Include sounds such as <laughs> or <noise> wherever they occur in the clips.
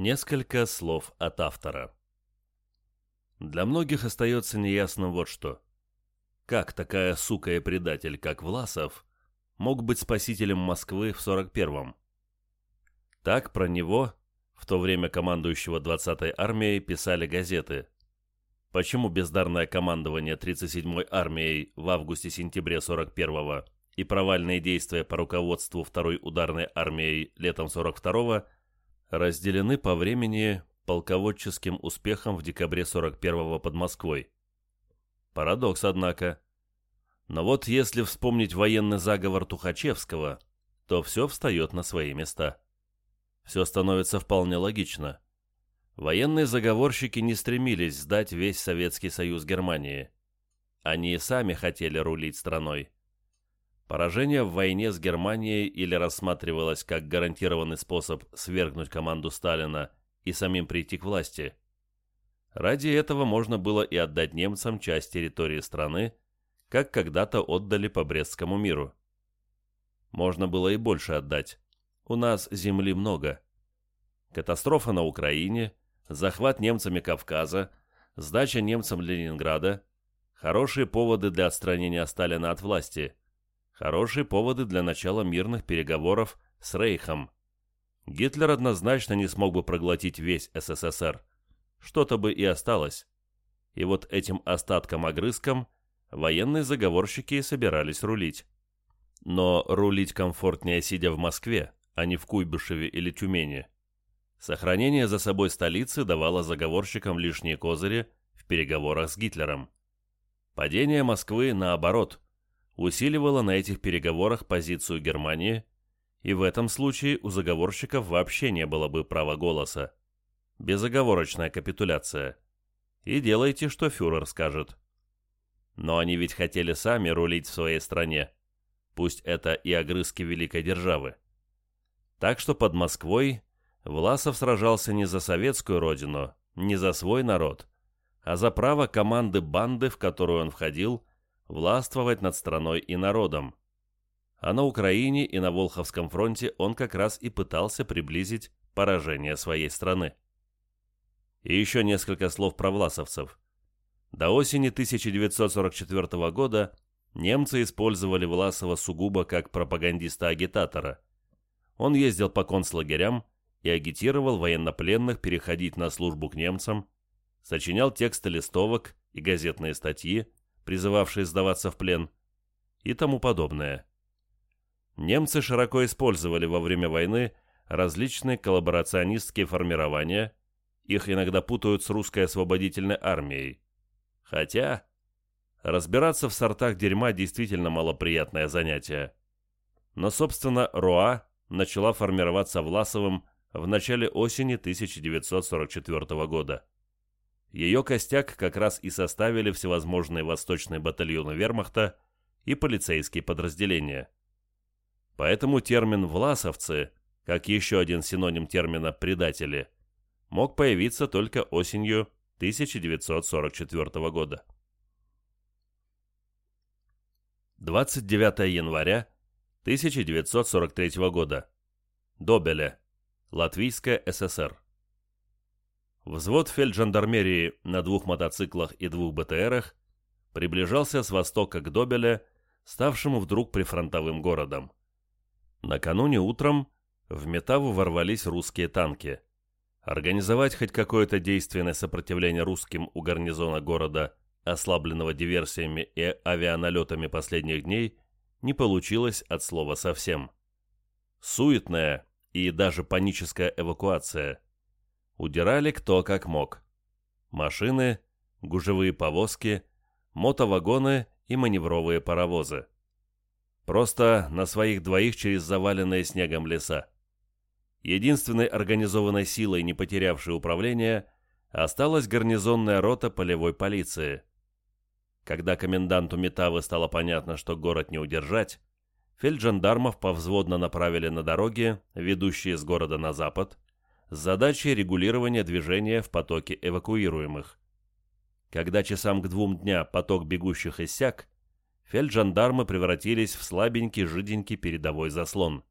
Несколько слов от автора. Для многих остается неясным вот что. Как такая сука и предатель, как Власов, мог быть спасителем Москвы в 41-м? Так про него, в то время командующего 20-й армией, писали газеты. Почему бездарное командование 37-й армией в августе-сентябре 41-го и провальные действия по руководству 2-й ударной армией летом 42-го – разделены по времени полководческим успехом в декабре 41-го под Москвой. Парадокс, однако. Но вот если вспомнить военный заговор Тухачевского, то все встает на свои места. Все становится вполне логично. Военные заговорщики не стремились сдать весь Советский Союз Германии. Они и сами хотели рулить страной. Поражение в войне с Германией или рассматривалось как гарантированный способ свергнуть команду Сталина и самим прийти к власти. Ради этого можно было и отдать немцам часть территории страны, как когда-то отдали по Брестскому миру. Можно было и больше отдать. У нас земли много. Катастрофа на Украине, захват немцами Кавказа, сдача немцам Ленинграда – хорошие поводы для отстранения Сталина от власти – Хорошие поводы для начала мирных переговоров с Рейхом. Гитлер однозначно не смог бы проглотить весь СССР. Что-то бы и осталось. И вот этим остатком-огрызком военные заговорщики и собирались рулить. Но рулить комфортнее, сидя в Москве, а не в Куйбышеве или Тюмени. Сохранение за собой столицы давало заговорщикам лишние козыри в переговорах с Гитлером. Падение Москвы, наоборот – усиливала на этих переговорах позицию Германии, и в этом случае у заговорщиков вообще не было бы права голоса. Безоговорочная капитуляция. И делайте, что фюрер скажет. Но они ведь хотели сами рулить в своей стране, пусть это и огрызки великой державы. Так что под Москвой Власов сражался не за советскую родину, не за свой народ, а за право команды банды, в которую он входил, властвовать над страной и народом. А на Украине и на Волховском фронте он как раз и пытался приблизить поражение своей страны. И еще несколько слов про власовцев. До осени 1944 года немцы использовали Власова сугубо как пропагандиста-агитатора. Он ездил по концлагерям и агитировал военнопленных переходить на службу к немцам, сочинял тексты листовок и газетные статьи, призывавшие сдаваться в плен, и тому подобное. Немцы широко использовали во время войны различные коллаборационистские формирования, их иногда путают с русской освободительной армией. Хотя, разбираться в сортах дерьма действительно малоприятное занятие. Но, собственно, РОА начала формироваться Власовым в начале осени 1944 года. Ее костяк как раз и составили всевозможные восточные батальоны вермахта и полицейские подразделения. Поэтому термин «власовцы», как еще один синоним термина «предатели», мог появиться только осенью 1944 года. 29 января 1943 года. Добеле. Латвийская ССР. Взвод фельджандармерии на двух мотоциклах и двух БТРах приближался с востока к Добеле, ставшему вдруг прифронтовым городом. Накануне утром в Метаву ворвались русские танки. Организовать хоть какое-то действенное сопротивление русским у гарнизона города, ослабленного диверсиями и авианалетами последних дней, не получилось от слова совсем. Суетная и даже паническая эвакуация – удирали кто как мог. Машины, гужевые повозки, мотовагоны и маневровые паровозы. Просто на своих двоих через заваленные снегом леса. Единственной организованной силой, не потерявшей управление, осталась гарнизонная рота полевой полиции. Когда коменданту Метавы стало понятно, что город не удержать, фельджандармов повзводно направили на дороги, ведущие с города на запад, с задачей регулирования движения в потоке эвакуируемых. Когда часам к двум дня поток бегущих иссяк, фельджандармы превратились в слабенький жиденький передовой заслон.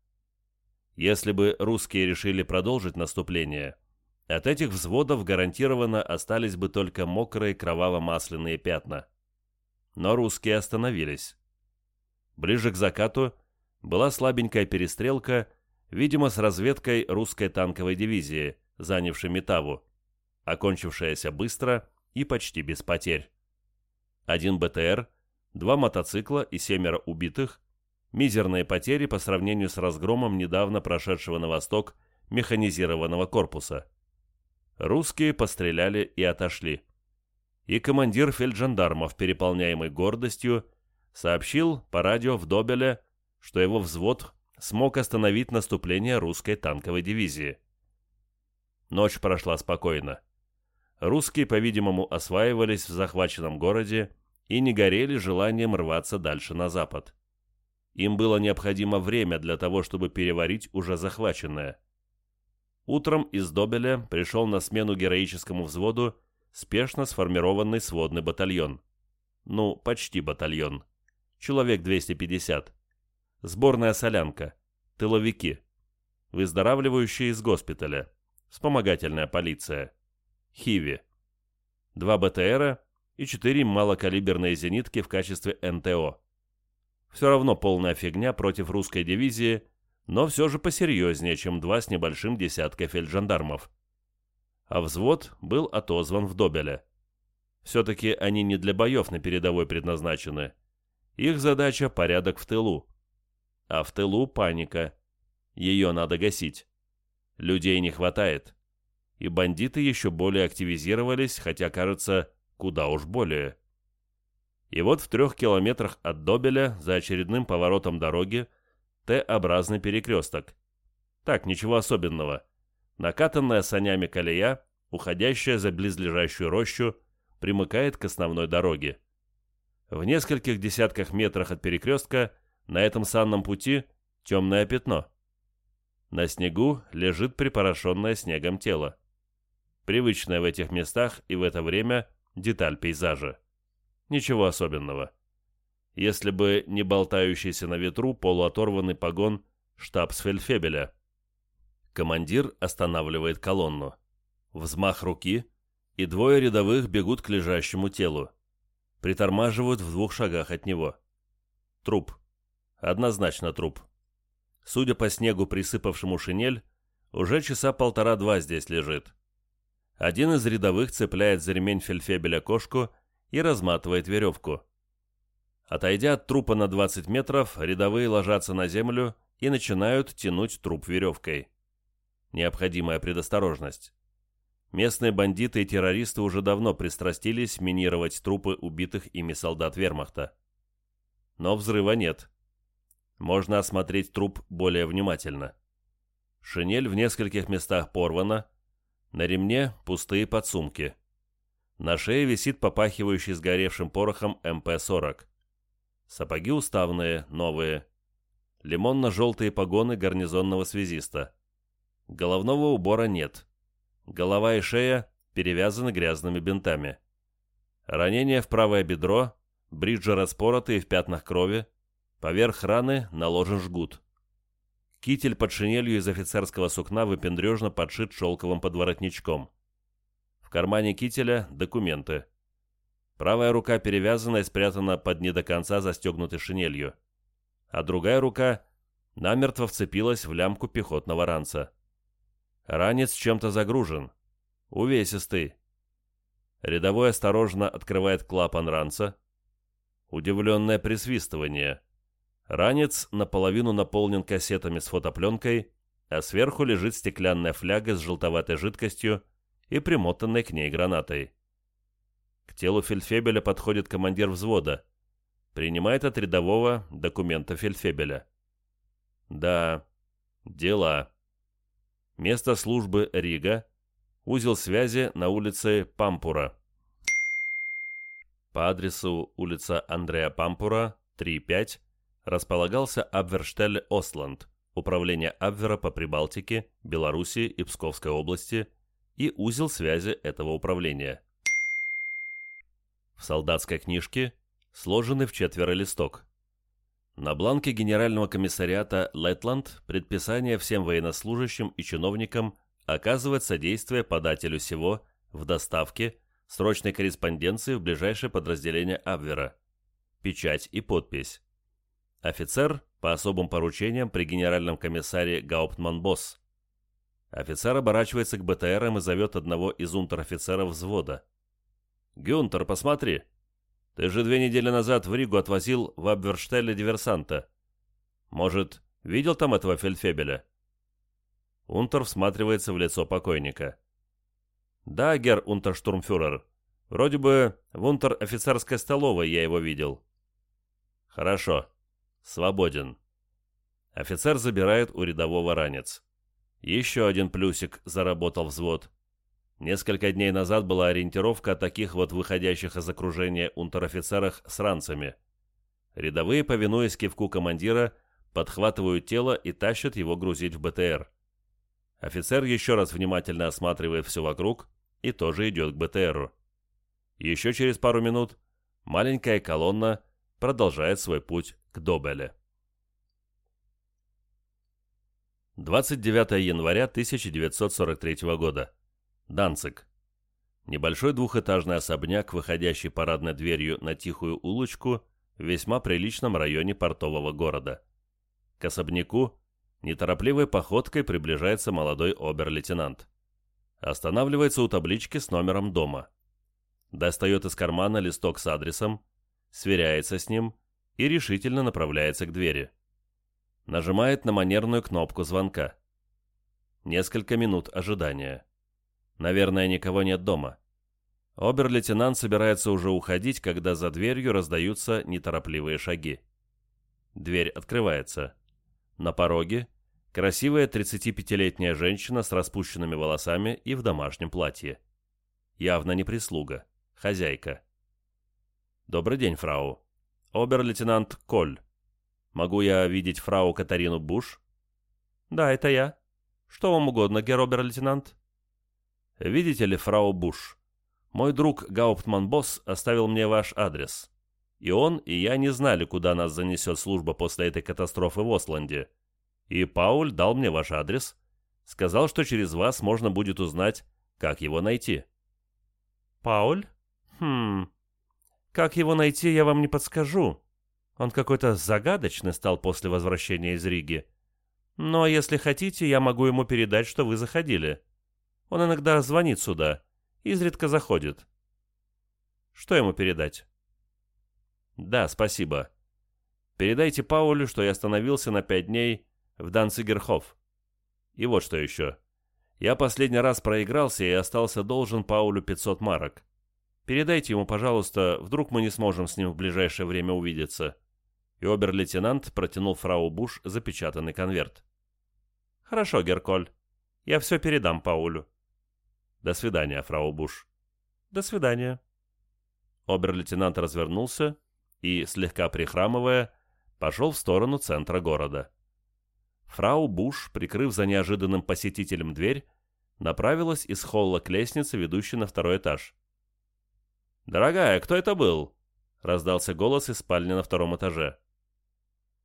Если бы русские решили продолжить наступление, от этих взводов гарантированно остались бы только мокрые кроваво-масляные пятна. Но русские остановились. Ближе к закату была слабенькая перестрелка видимо, с разведкой русской танковой дивизии, занявшей Метаву, окончившаяся быстро и почти без потерь. Один БТР, два мотоцикла и семеро убитых, мизерные потери по сравнению с разгромом недавно прошедшего на восток механизированного корпуса. Русские постреляли и отошли. И командир фельджандармов, переполняемый гордостью, сообщил по радио в Добеле, что его взвод смог остановить наступление русской танковой дивизии. Ночь прошла спокойно. Русские, по-видимому, осваивались в захваченном городе и не горели желанием рваться дальше на запад. Им было необходимо время для того, чтобы переварить уже захваченное. Утром из Добеля пришел на смену героическому взводу спешно сформированный сводный батальон. Ну, почти батальон. Человек 250. Сборная солянка. Тыловики. Выздоравливающие из госпиталя. Вспомогательная полиция. Хиви. Два БТРа и четыре малокалиберные зенитки в качестве НТО. Все равно полная фигня против русской дивизии, но все же посерьезнее, чем два с небольшим десятка фельджандармов. А взвод был отозван в Добеле. Все-таки они не для боев на передовой предназначены. Их задача – порядок в тылу а в тылу паника. Ее надо гасить. Людей не хватает. И бандиты еще более активизировались, хотя, кажется, куда уж более. И вот в трех километрах от Добеля, за очередным поворотом дороги, Т-образный перекресток. Так, ничего особенного. Накатанная санями колея, уходящая за близлежащую рощу, примыкает к основной дороге. В нескольких десятках метрах от перекрестка – на этом санном пути темное пятно. На снегу лежит припорошенное снегом тело. Привычная в этих местах и в это время деталь пейзажа. Ничего особенного. Если бы не болтающийся на ветру полуоторванный погон штабсфельдфебеля. Командир останавливает колонну. Взмах руки, и двое рядовых бегут к лежащему телу. Притормаживают в двух шагах от него. Труп. Однозначно труп. Судя по снегу, присыпавшему шинель, уже часа полтора-два здесь лежит. Один из рядовых цепляет за ремень фельдфебеля кошку и разматывает веревку. Отойдя от трупа на 20 метров, рядовые ложатся на землю и начинают тянуть труп веревкой. Необходимая предосторожность. Местные бандиты и террористы уже давно пристрастились минировать трупы убитых ими солдат вермахта. Но взрыва нет. Можно осмотреть труп более внимательно. Шинель в нескольких местах порвана, на ремне пустые подсумки. На шее висит попахивающий сгоревшим порохом МП-40. Сапоги уставные, новые. Лимонно-желтые погоны гарнизонного связиста. Головного убора нет. Голова и шея перевязаны грязными бинтами. Ранение в правое бедро, бриджи распоротые в пятнах крови, Поверх раны наложен жгут. Китель под шинелью из офицерского сукна выпендрежно подшит шелковым подворотничком. В кармане кителя документы. Правая рука перевязана и спрятана под не до конца застегнутой шинелью, а другая рука намертво вцепилась в лямку пехотного ранца. Ранец чем-то загружен, увесистый. Рядовой осторожно открывает клапан ранца. Удивленное присвистывание – Ранец наполовину наполнен кассетами с фотопленкой, а сверху лежит стеклянная фляга с желтоватой жидкостью и примотанной к ней гранатой. К телу фельдфебеля подходит командир взвода. Принимает от рядового документа фельдфебеля. Да, дела. Место службы Рига. Узел связи на улице Пампура. По адресу улица Андрея Пампура, 35, располагался Абверштель Остланд, управление Абвера по Прибалтике, Беларуси и Псковской области и узел связи этого управления. В солдатской книжке сложены в четверо листок. На бланке Генерального комиссариата Лэтланд предписание всем военнослужащим и чиновникам оказывать содействие подателю сего в доставке срочной корреспонденции в ближайшее подразделение Абвера. Печать и подпись. Офицер по особым поручениям при генеральном комиссаре Гауптман-Босс. Офицер оборачивается к БТРам и зовет одного из унтер-офицеров взвода. «Гюнтер, посмотри! Ты же две недели назад в Ригу отвозил в Абверштелле диверсанта. Может, видел там этого фельдфебеля?» Унтер всматривается в лицо покойника. «Да, гер унтерштурмфюрер. Вроде бы в унтер-офицерской столовой я его видел». «Хорошо. Свободен. Офицер забирает у рядового ранец. Еще один плюсик заработал взвод. Несколько дней назад была ориентировка о таких вот выходящих из окружения унтер-офицерах с ранцами. Рядовые, повинуясь кивку командира, подхватывают тело и тащат его грузить в БТР. Офицер еще раз внимательно осматривает все вокруг и тоже идет к БТРу. Еще через пару минут маленькая колонна продолжает свой путь кто 29 января 1943 года. Данцик. Небольшой двухэтажный особняк, выходящий парадной дверью на тихую улочку в весьма приличном районе портового города. К особняку неторопливой походкой приближается молодой обер-лейтенант. Останавливается у таблички с номером дома. Достает из кармана листок с адресом, сверяется с ним – и решительно направляется к двери. Нажимает на манерную кнопку звонка. Несколько минут ожидания. Наверное, никого нет дома. Обер-лейтенант собирается уже уходить, когда за дверью раздаются неторопливые шаги. Дверь открывается. На пороге красивая 35-летняя женщина с распущенными волосами и в домашнем платье. Явно не прислуга, хозяйка. «Добрый день, фрау», обер-лейтенант Коль. Могу я видеть фрау Катарину Буш?» «Да, это я. Что вам угодно, геробер-лейтенант?» «Видите ли, фрау Буш, мой друг Гауптман Босс оставил мне ваш адрес. И он, и я не знали, куда нас занесет служба после этой катастрофы в Осланде. И Пауль дал мне ваш адрес. Сказал, что через вас можно будет узнать, как его найти». «Пауль? Хм...» Как его найти, я вам не подскажу. Он какой-то загадочный стал после возвращения из Риги. Но если хотите, я могу ему передать, что вы заходили. Он иногда звонит сюда, изредка заходит. Что ему передать? Да, спасибо. Передайте Паулю, что я остановился на пять дней в Данцигерхоф. И вот что еще. Я последний раз проигрался и остался должен Паулю 500 марок. Передайте ему, пожалуйста, вдруг мы не сможем с ним в ближайшее время увидеться». И обер-лейтенант протянул фрау Буш запечатанный конверт. «Хорошо, Герколь. Я все передам Паулю». «До свидания, фрау Буш». «До свидания». Обер-лейтенант развернулся и, слегка прихрамывая, пошел в сторону центра города. Фрау Буш, прикрыв за неожиданным посетителем дверь, направилась из холла к лестнице, ведущей на второй этаж. «Дорогая, кто это был?» — раздался голос из спальни на втором этаже.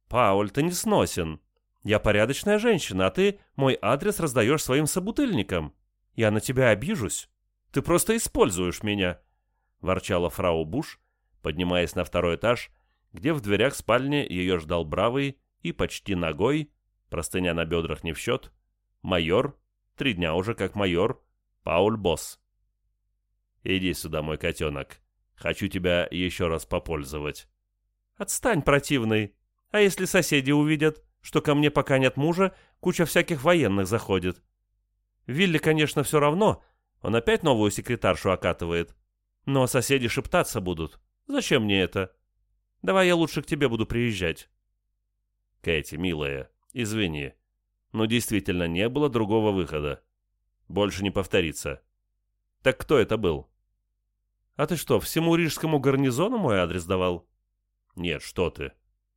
«Пауль, ты не сносен. Я порядочная женщина, а ты мой адрес раздаешь своим собутыльникам. Я на тебя обижусь. Ты просто используешь меня!» — ворчала фрау Буш, поднимаясь на второй этаж, где в дверях спальни ее ждал бравый и почти ногой, простыня на бедрах не в счет, майор, три дня уже как майор, Пауль Босс. Иди сюда, мой котенок. Хочу тебя еще раз попользовать». «Отстань, противный. А если соседи увидят, что ко мне пока нет мужа, куча всяких военных заходит?» «Вилли, конечно, все равно. Он опять новую секретаршу окатывает. Но соседи шептаться будут. Зачем мне это? Давай я лучше к тебе буду приезжать». «Кэти, милая, извини, но действительно не было другого выхода. Больше не повторится». «Так кто это был?» А ты что, всему рижскому гарнизону мой адрес давал? Нет, что ты.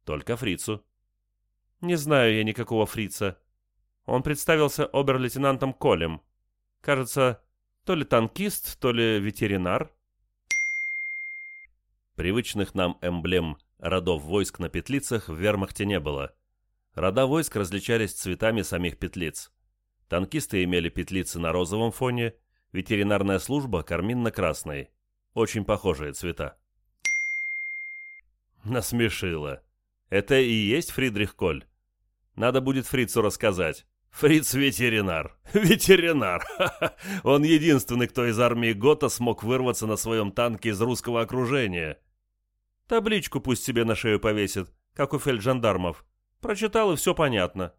Только фрицу. Не знаю я никакого фрица. Он представился обер-лейтенантом Колем. Кажется, то ли танкист, то ли ветеринар. Привычных нам эмблем родов войск на петлицах в вермахте не было. Рода войск различались цветами самих петлиц. Танкисты имели петлицы на розовом фоне, ветеринарная служба – карминно-красной очень похожие цвета. Насмешила. Это и есть Фридрих Коль? Надо будет фрицу рассказать. Фриц ветеринар. <laughs> Ветеринар. <laughs> Он единственный, кто из армии Гота смог вырваться на своем танке из русского окружения. Табличку пусть себе на шею повесит, как у фельджандармов. Прочитал и все понятно.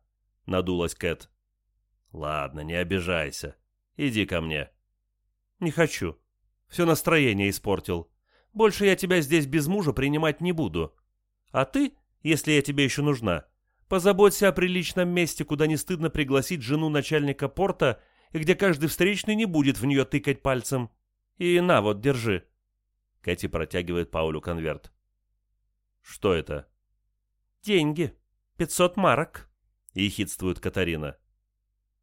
Надулась Кэт. Ладно, не обижайся. Иди ко мне. Не хочу. Все настроение испортил. Больше я тебя здесь без мужа принимать не буду. А ты, если я тебе еще нужна, позаботься о приличном месте, куда не стыдно пригласить жену начальника порта и где каждый встречный не будет в нее тыкать пальцем. И на, вот, держи». Кэти протягивает Паулю конверт. «Что это?» «Деньги. Пятьсот марок», — ехидствует Катарина.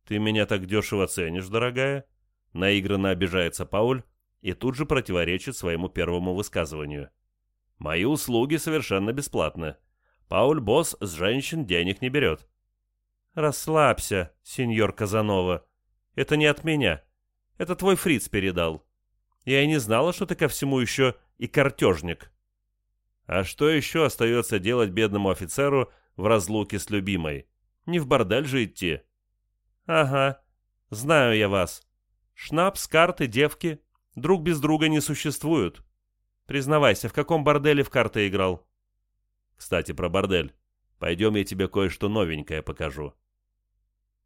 «Ты меня так дешево ценишь, дорогая?» Наигранно обижается Пауль, и тут же противоречит своему первому высказыванию. «Мои услуги совершенно бесплатны. Пауль Босс с женщин денег не берет». «Расслабься, сеньор Казанова. Это не от меня. Это твой фриц передал. Я и не знала, что ты ко всему еще и картежник». А что еще остается делать бедному офицеру в разлуке с любимой? Не в бордель же идти. «Ага, знаю я вас. Шнапс, карты, девки, Друг без друга не существуют. Признавайся, в каком борделе в карты играл? Кстати, про бордель. Пойдем, я тебе кое-что новенькое покажу.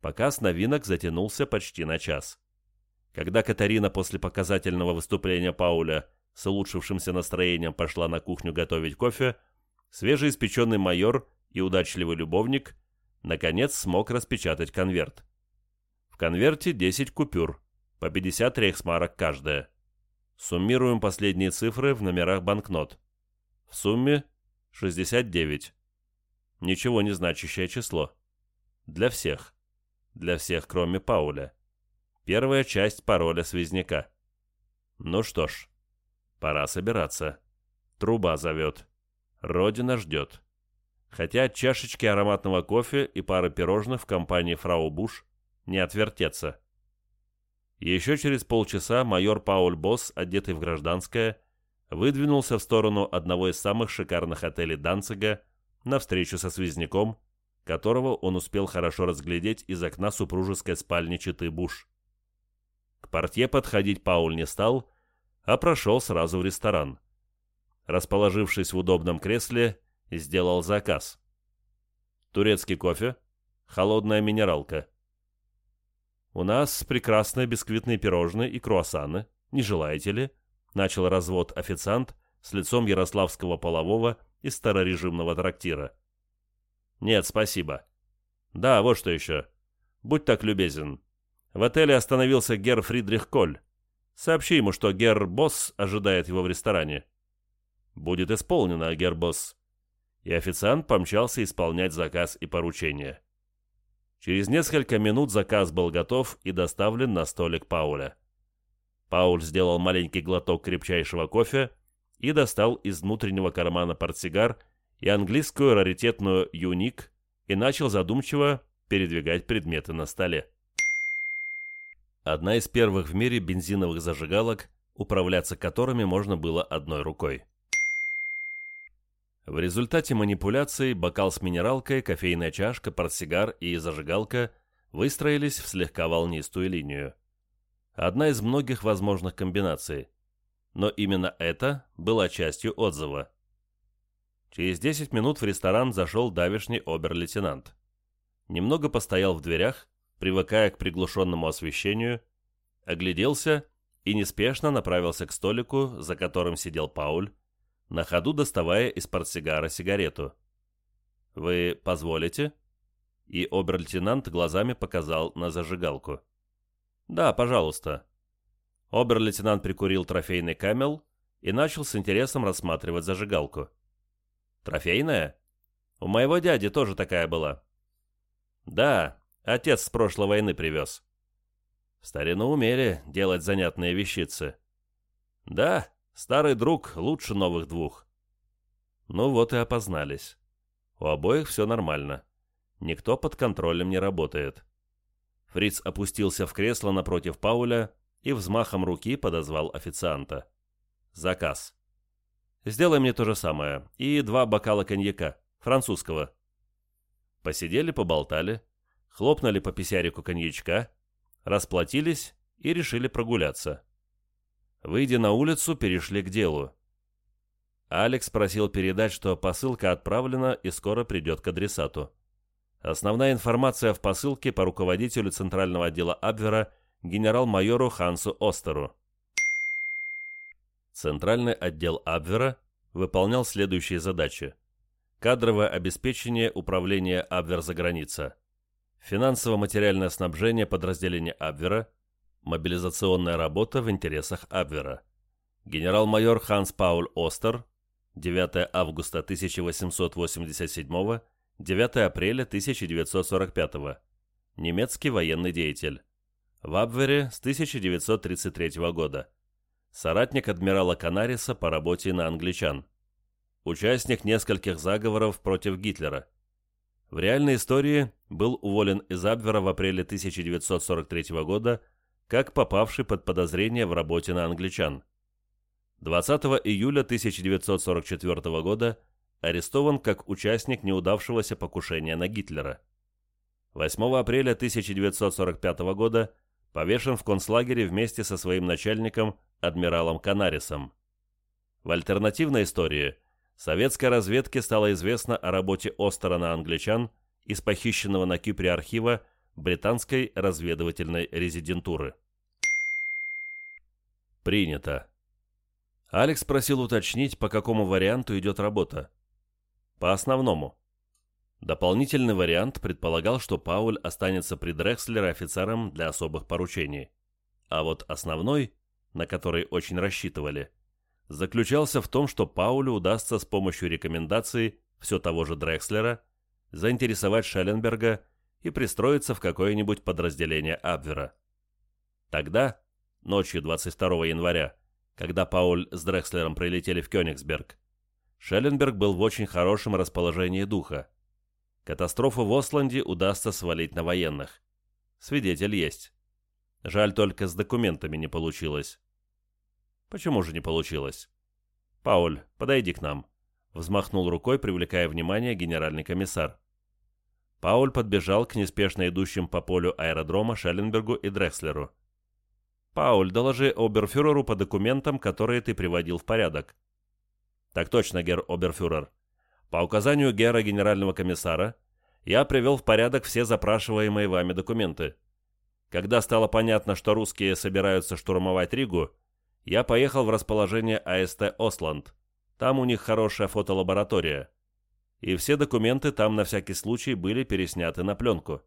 Показ новинок затянулся почти на час. Когда Катарина после показательного выступления Пауля с улучшившимся настроением пошла на кухню готовить кофе, свежеиспеченный майор и удачливый любовник наконец смог распечатать конверт. В конверте 10 купюр, по 50 рейхсмарок каждая. Суммируем последние цифры в номерах банкнот. В сумме 69. Ничего не значащее число. Для всех. Для всех, кроме Пауля. Первая часть пароля связняка. Ну что ж, пора собираться. Труба зовет. Родина ждет. Хотя от чашечки ароматного кофе и пары пирожных в компании фрау Буш не отвертеться. Еще через полчаса майор Пауль Босс, одетый в гражданское, выдвинулся в сторону одного из самых шикарных отелей Данцига на встречу со связняком, которого он успел хорошо разглядеть из окна супружеской спальни Читы Буш. К портье подходить Пауль не стал, а прошел сразу в ресторан. Расположившись в удобном кресле, сделал заказ. Турецкий кофе, холодная минералка – у нас прекрасные бисквитные пирожные и круассаны. Не желаете ли?» Начал развод официант с лицом ярославского полового из старорежимного трактира. «Нет, спасибо. Да, вот что еще. Будь так любезен. В отеле остановился гер Фридрих Коль. Сообщи ему, что гер Босс ожидает его в ресторане». «Будет исполнено, гер Босс». И официант помчался исполнять заказ и поручение. Через несколько минут заказ был готов и доставлен на столик Пауля. Пауль сделал маленький глоток крепчайшего кофе и достал из внутреннего кармана портсигар и английскую раритетную «Юник» и начал задумчиво передвигать предметы на столе. Одна из первых в мире бензиновых зажигалок, управляться которыми можно было одной рукой. В результате манипуляций бокал с минералкой, кофейная чашка, портсигар и зажигалка выстроились в слегка волнистую линию. Одна из многих возможных комбинаций. Но именно это была частью отзыва. Через 10 минут в ресторан зашел давишний обер-лейтенант. Немного постоял в дверях, привыкая к приглушенному освещению, огляделся и неспешно направился к столику, за которым сидел Пауль, на ходу доставая из портсигара сигарету. «Вы позволите?» И обер-лейтенант глазами показал на зажигалку. «Да, пожалуйста». Обер-лейтенант прикурил трофейный камел и начал с интересом рассматривать зажигалку. «Трофейная? У моего дяди тоже такая была». «Да, отец с прошлой войны привез». В старину умели делать занятные вещицы. «Да, Старый друг лучше новых двух. Ну вот и опознались. У обоих все нормально. Никто под контролем не работает. Фриц опустился в кресло напротив Пауля и взмахом руки подозвал официанта. Заказ. Сделай мне то же самое. И два бокала коньяка. Французского. Посидели, поболтали. Хлопнули по писярику коньячка. Расплатились и решили прогуляться. Выйдя на улицу, перешли к делу. Алекс просил передать, что посылка отправлена и скоро придет к адресату. Основная информация в посылке по руководителю Центрального отдела Абвера генерал-майору Хансу Остеру. Центральный отдел Абвера выполнял следующие задачи. Кадровое обеспечение управления Абвер за граница. Финансово-материальное снабжение подразделения Абвера – мобилизационная работа в интересах Абвера. Генерал-майор Ханс Пауль Остер, 9 августа 1887, 9 апреля 1945. Немецкий военный деятель. В Абвере с 1933 года. Соратник адмирала Канариса по работе на англичан. Участник нескольких заговоров против Гитлера. В реальной истории был уволен из Абвера в апреле 1943 года – как попавший под подозрение в работе на англичан. 20 июля 1944 года арестован как участник неудавшегося покушения на Гитлера. 8 апреля 1945 года повешен в концлагере вместе со своим начальником адмиралом Канарисом. В альтернативной истории советской разведке стало известно о работе Остера на англичан из похищенного на Кипре архива британской разведывательной резидентуры. Принято. Алекс просил уточнить, по какому варианту идет работа. По основному. Дополнительный вариант предполагал, что Пауль останется при Дрекслере офицером для особых поручений. А вот основной, на который очень рассчитывали, заключался в том, что Паулю удастся с помощью рекомендаций все того же Дрекслера заинтересовать Шелленберга – и пристроиться в какое-нибудь подразделение Абвера. Тогда, ночью 22 января, когда Пауль с Дрекслером прилетели в Кёнигсберг, Шелленберг был в очень хорошем расположении духа. Катастрофу в Осланде удастся свалить на военных. Свидетель есть. Жаль только с документами не получилось. Почему же не получилось? Пауль, подойди к нам, взмахнул рукой, привлекая внимание генеральный комиссар. Пауль подбежал к неспешно идущим по полю аэродрома Шелленбергу и Дрекслеру. «Пауль, доложи оберфюреру по документам, которые ты приводил в порядок». «Так точно, герр оберфюрер. По указанию гера генерального комиссара я привел в порядок все запрашиваемые вами документы. Когда стало понятно, что русские собираются штурмовать Ригу, я поехал в расположение АСТ «Осланд». Там у них хорошая фотолаборатория и все документы там на всякий случай были пересняты на пленку.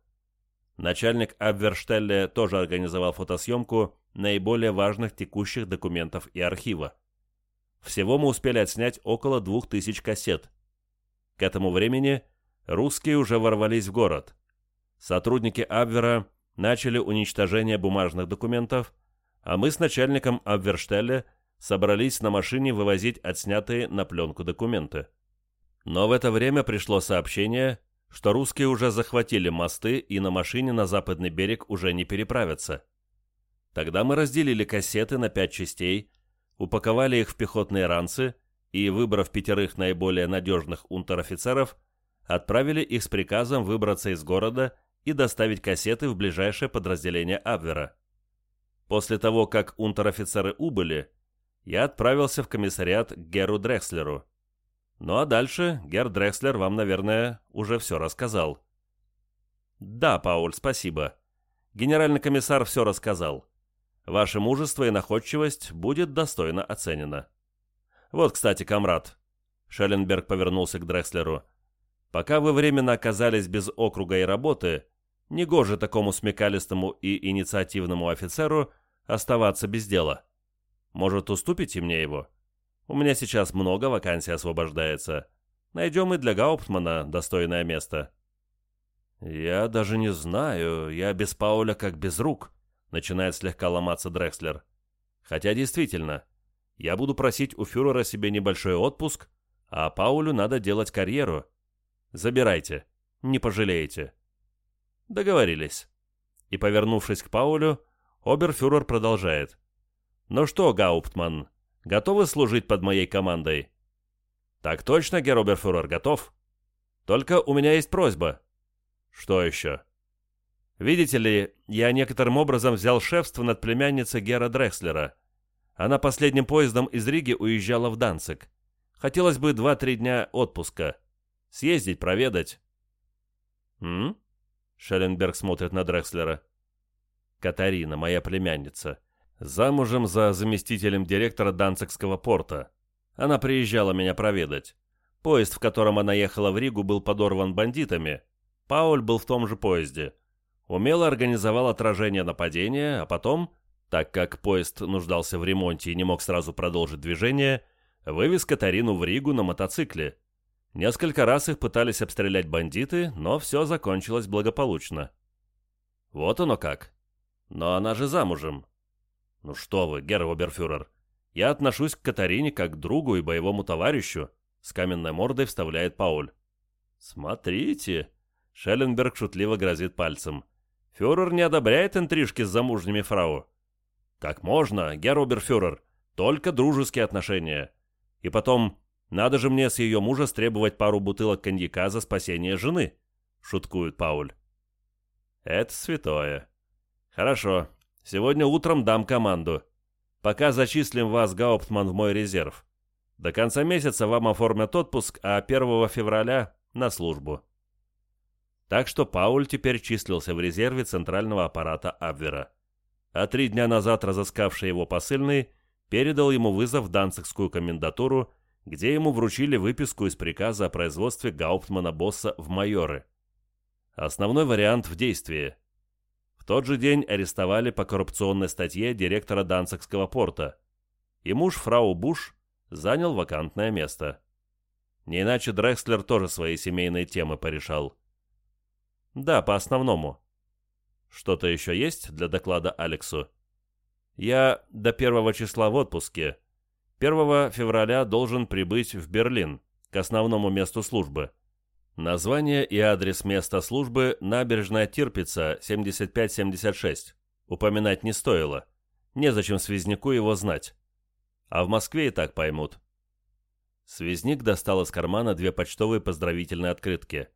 Начальник Абверштелле тоже организовал фотосъемку наиболее важных текущих документов и архива. Всего мы успели отснять около 2000 кассет. К этому времени русские уже ворвались в город. Сотрудники Абвера начали уничтожение бумажных документов, а мы с начальником Абверштелле собрались на машине вывозить отснятые на пленку документы. Но в это время пришло сообщение, что русские уже захватили мосты и на машине на западный берег уже не переправятся. Тогда мы разделили кассеты на пять частей, упаковали их в пехотные ранцы и, выбрав пятерых наиболее надежных унтер-офицеров, отправили их с приказом выбраться из города и доставить кассеты в ближайшее подразделение Абвера. После того, как унтер-офицеры убыли, я отправился в комиссариат к Геру Дрекслеру – ну а дальше Гер Дрекслер вам, наверное, уже все рассказал. Да, Пауль, спасибо. Генеральный комиссар все рассказал. Ваше мужество и находчивость будет достойно оценено. Вот, кстати, комрад. Шелленберг повернулся к Дрекслеру. Пока вы временно оказались без округа и работы, негоже такому смекалистому и инициативному офицеру оставаться без дела. Может, уступите мне его?» У меня сейчас много вакансий освобождается. Найдем и для Гауптмана достойное место». «Я даже не знаю. Я без Пауля как без рук», — начинает слегка ломаться Дрекслер. «Хотя действительно, я буду просить у фюрера себе небольшой отпуск, а Паулю надо делать карьеру. Забирайте, не пожалеете». «Договорились». И, повернувшись к Паулю, оберфюрер продолжает. «Ну что, Гауптман, Готовы служить под моей командой?» «Так точно, герр Оберфюрер готов. Только у меня есть просьба». «Что еще?» «Видите ли, я некоторым образом взял шефство над племянницей Гера Дрекслера. Она последним поездом из Риги уезжала в Данцик. Хотелось бы 2-3 дня отпуска. Съездить, проведать». «М?» Шелленберг смотрит на Дрекслера. «Катарина, моя племянница» замужем за заместителем директора Данцикского порта. Она приезжала меня проведать. Поезд, в котором она ехала в Ригу, был подорван бандитами. Пауль был в том же поезде. Умело организовал отражение нападения, а потом, так как поезд нуждался в ремонте и не мог сразу продолжить движение, вывез Катарину в Ригу на мотоцикле. Несколько раз их пытались обстрелять бандиты, но все закончилось благополучно. Вот оно как. Но она же замужем, ну что вы, герр оберфюрер, я отношусь к Катарине как к другу и боевому товарищу, с каменной мордой вставляет Пауль. Смотрите, Шелленберг шутливо грозит пальцем. Фюрер не одобряет интрижки с замужними фрау. Как можно, герр оберфюрер, только дружеские отношения. И потом, надо же мне с ее мужа стребовать пару бутылок коньяка за спасение жены, шуткует Пауль. Это святое. Хорошо, Сегодня утром дам команду. Пока зачислим вас, Гауптман, в мой резерв. До конца месяца вам оформят отпуск, а 1 февраля – на службу. Так что Пауль теперь числился в резерве центрального аппарата Абвера. А три дня назад разыскавший его посыльный передал ему вызов в Данцигскую комендатуру, где ему вручили выписку из приказа о производстве Гауптмана-босса в майоры. Основной вариант в действии – тот же день арестовали по коррупционной статье директора Данцикского порта. И муж фрау Буш занял вакантное место. Не иначе Дрекслер тоже свои семейные темы порешал. Да, по основному. Что-то еще есть для доклада Алексу? Я до первого числа в отпуске. 1 февраля должен прибыть в Берлин к основному месту службы. Название и адрес места службы «Набережная Тирпица, 7576». Упоминать не стоило. Незачем связняку его знать. А в Москве и так поймут. Связник достал из кармана две почтовые поздравительные открытки.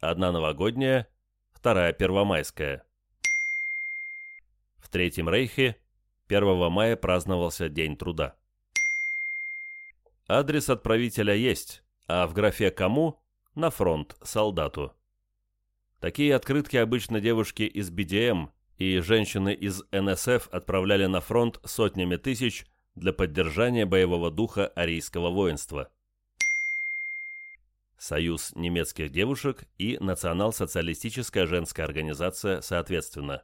Одна новогодняя, вторая первомайская. В Третьем Рейхе 1 мая праздновался День труда. Адрес отправителя есть, а в графе «Кому» на фронт солдату. Такие открытки обычно девушки из БДМ и женщины из НСФ отправляли на фронт сотнями тысяч для поддержания боевого духа арийского воинства. Союз немецких девушек и Национал-социалистическая женская организация соответственно.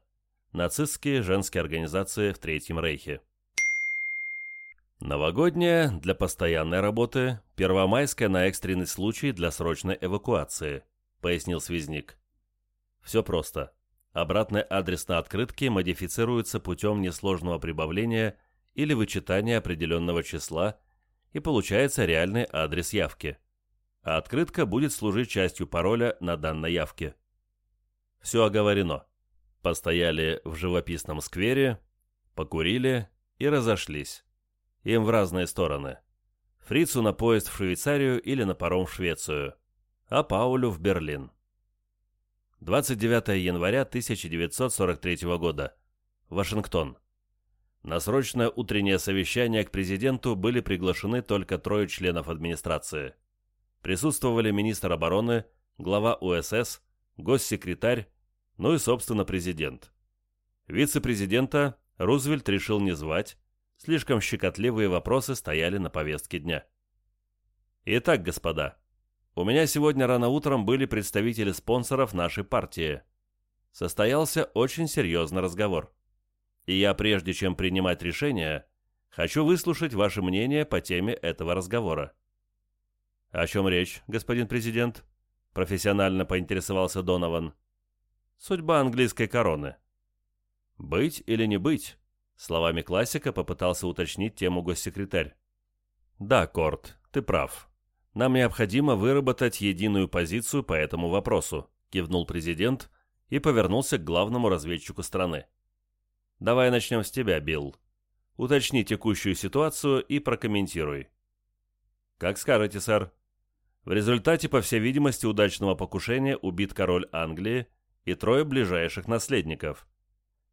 Нацистские женские организации в Третьем Рейхе. Новогодняя для постоянной работы, первомайская на экстренный случай для срочной эвакуации, пояснил связник. Все просто. Обратный адрес на открытке модифицируется путем несложного прибавления или вычитания определенного числа и получается реальный адрес явки. А открытка будет служить частью пароля на данной явке. Все оговорено. Постояли в живописном сквере, покурили и разошлись им в разные стороны. Фрицу на поезд в Швейцарию или на паром в Швецию, а Паулю в Берлин. 29 января 1943 года. Вашингтон. На срочное утреннее совещание к президенту были приглашены только трое членов администрации. Присутствовали министр обороны, глава УСС, госсекретарь, ну и, собственно, президент. Вице-президента Рузвельт решил не звать, Слишком щекотливые вопросы стояли на повестке дня. Итак, господа, у меня сегодня рано утром были представители спонсоров нашей партии. Состоялся очень серьезный разговор. И я, прежде чем принимать решение, хочу выслушать ваше мнение по теме этого разговора. О чем речь, господин президент? Профессионально поинтересовался Донован. Судьба английской короны. Быть или не быть? Словами классика попытался уточнить тему госсекретарь. «Да, Корт, ты прав. Нам необходимо выработать единую позицию по этому вопросу», кивнул президент и повернулся к главному разведчику страны. «Давай начнем с тебя, Билл. Уточни текущую ситуацию и прокомментируй». «Как скажете, сэр». В результате, по всей видимости, удачного покушения убит король Англии и трое ближайших наследников –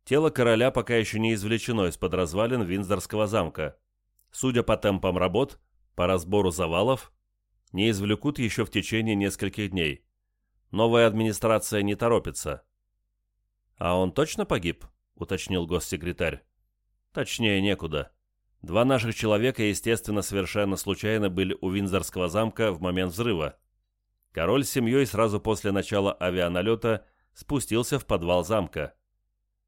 Тело короля пока еще не извлечено из-под развалин Виндзорского замка. Судя по темпам работ, по разбору завалов, не извлекут еще в течение нескольких дней. Новая администрация не торопится. «А он точно погиб?» — уточнил госсекретарь. «Точнее некуда. Два наших человека, естественно, совершенно случайно были у Виндзорского замка в момент взрыва. Король с семьей сразу после начала авианалета спустился в подвал замка».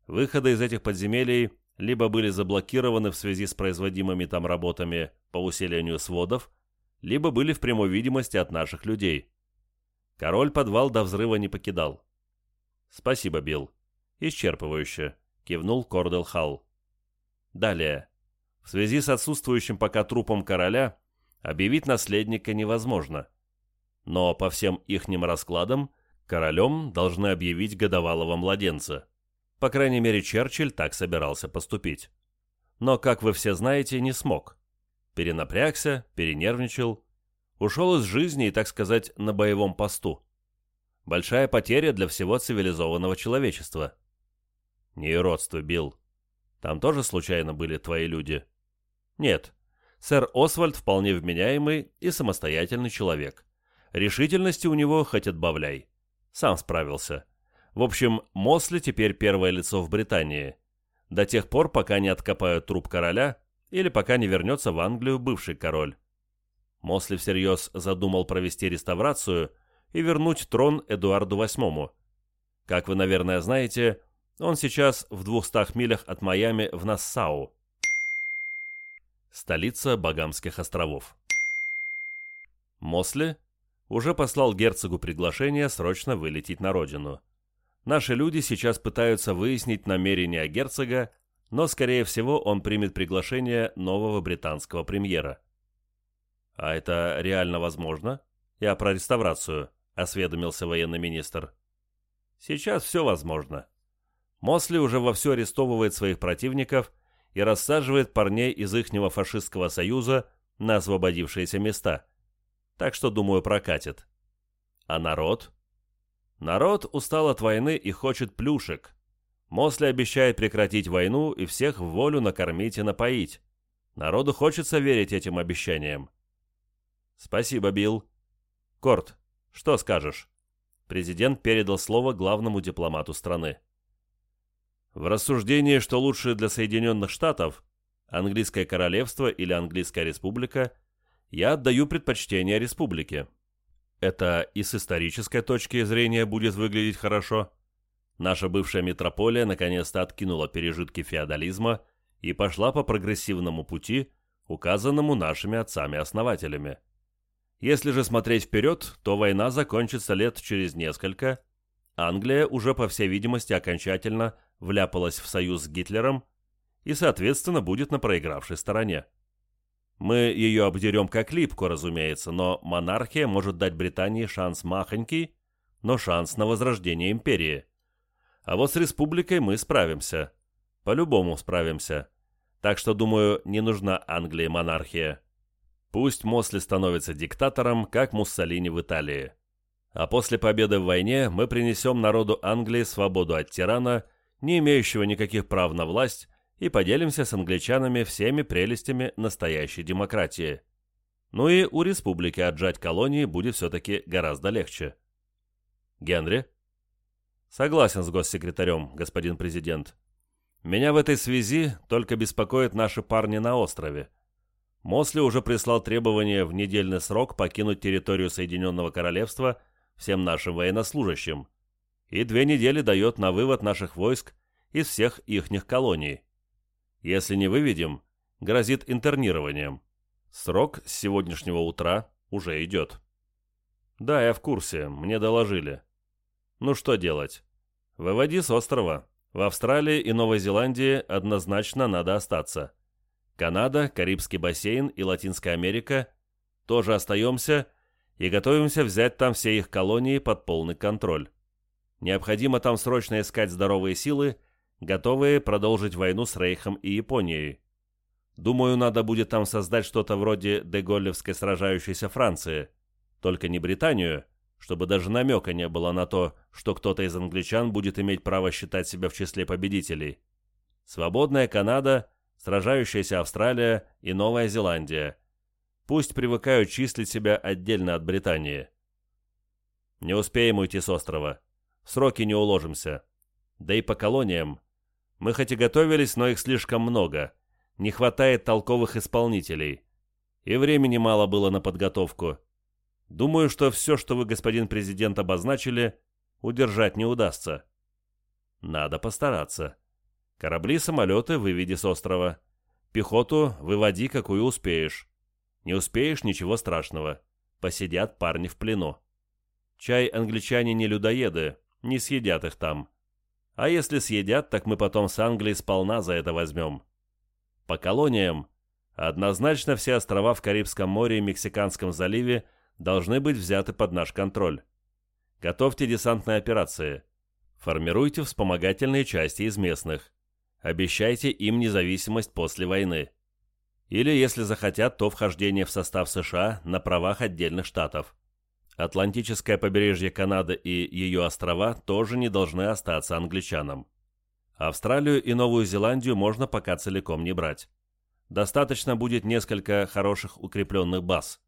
Выходы из этих подземелий либо были заблокированы в связи с производимыми там работами по усилению сводов, либо были в прямой видимости от наших людей. Король подвал до взрыва не покидал. «Спасибо, Билл. Исчерпывающе», — кивнул Кордел Халл. Далее. В связи с отсутствующим пока трупом короля, объявить наследника невозможно. Но по всем ихним раскладам королем должны объявить годовалого младенца. По крайней мере, Черчилль так собирался поступить. Но, как вы все знаете, не смог. Перенапрягся, перенервничал, ушел из жизни и, так сказать, на боевом посту. Большая потеря для всего цивилизованного человечества. Не иродство, Билл. Там тоже случайно были твои люди? Нет. Сэр Освальд вполне вменяемый и самостоятельный человек. Решительности у него хоть отбавляй. Сам справился. — в общем, Мосли теперь первое лицо в Британии. До тех пор, пока не откопают труп короля или пока не вернется в Англию бывший король. Мосли всерьез задумал провести реставрацию и вернуть трон Эдуарду VIII. Как вы, наверное, знаете, он сейчас в двухстах милях от Майами в Нассау. Столица Багамских островов. Мосли уже послал герцогу приглашение срочно вылететь на родину. Наши люди сейчас пытаются выяснить намерения герцога, но, скорее всего, он примет приглашение нового британского премьера. «А это реально возможно?» «Я про реставрацию», — осведомился военный министр. «Сейчас все возможно». Мосли уже вовсю арестовывает своих противников и рассаживает парней из ихнего фашистского союза на освободившиеся места. Так что, думаю, прокатит. А народ? Народ устал от войны и хочет плюшек. Мосли обещает прекратить войну и всех в волю накормить и напоить. Народу хочется верить этим обещаниям. Спасибо, Билл. Корт, что скажешь? Президент передал слово главному дипломату страны. В рассуждении, что лучше для Соединенных Штатов, английское королевство или английская республика, я отдаю предпочтение республике. Это и с исторической точки зрения будет выглядеть хорошо. Наша бывшая метрополия наконец-то откинула пережитки феодализма и пошла по прогрессивному пути, указанному нашими отцами-основателями. Если же смотреть вперед, то война закончится лет через несколько. Англия уже, по всей видимости, окончательно вляпалась в союз с Гитлером и, соответственно, будет на проигравшей стороне. Мы ее обдерем как липку, разумеется, но монархия может дать Британии шанс махоньки, но шанс на возрождение империи. А вот с республикой мы справимся. По-любому справимся. Так что, думаю, не нужна Англии монархия. Пусть Мосли становится диктатором, как Муссолини в Италии. А после победы в войне мы принесем народу Англии свободу от тирана, не имеющего никаких прав на власть, и поделимся с англичанами всеми прелестями настоящей демократии. Ну и у республики отжать колонии будет все-таки гораздо легче. Генри? Согласен с госсекретарем, господин президент. Меня в этой связи только беспокоят наши парни на острове. Мосли уже прислал требование в недельный срок покинуть территорию Соединенного Королевства всем нашим военнослужащим и две недели дает на вывод наших войск из всех ихних колоний. Если не выведем, грозит интернированием. Срок с сегодняшнего утра уже идет. Да, я в курсе, мне доложили. Ну что делать? Выводи с острова. В Австралии и Новой Зеландии однозначно надо остаться. Канада, Карибский бассейн и Латинская Америка тоже остаемся и готовимся взять там все их колонии под полный контроль. Необходимо там срочно искать здоровые силы готовые продолжить войну с Рейхом и Японией. Думаю, надо будет там создать что-то вроде Деголлевской сражающейся Франции, только не Британию, чтобы даже намека не было на то, что кто-то из англичан будет иметь право считать себя в числе победителей. Свободная Канада, сражающаяся Австралия и Новая Зеландия. Пусть привыкают числить себя отдельно от Британии. Не успеем уйти с острова. Сроки не уложимся. Да и по колониям мы хоть и готовились, но их слишком много. Не хватает толковых исполнителей. И времени мало было на подготовку. Думаю, что все, что вы, господин президент, обозначили, удержать не удастся. Надо постараться. Корабли-самолеты выведи с острова. Пехоту выводи, какую успеешь. Не успеешь, ничего страшного. Посидят парни в плену. Чай англичане не людоеды, не съедят их там. А если съедят, так мы потом с Англией сполна за это возьмем. По колониям. Однозначно все острова в Карибском море и Мексиканском заливе должны быть взяты под наш контроль. Готовьте десантные операции. Формируйте вспомогательные части из местных. Обещайте им независимость после войны. Или, если захотят, то вхождение в состав США на правах отдельных штатов. Атлантическое побережье Канады и ее острова тоже не должны остаться англичанам. Австралию и Новую Зеландию можно пока целиком не брать. Достаточно будет несколько хороших укрепленных баз.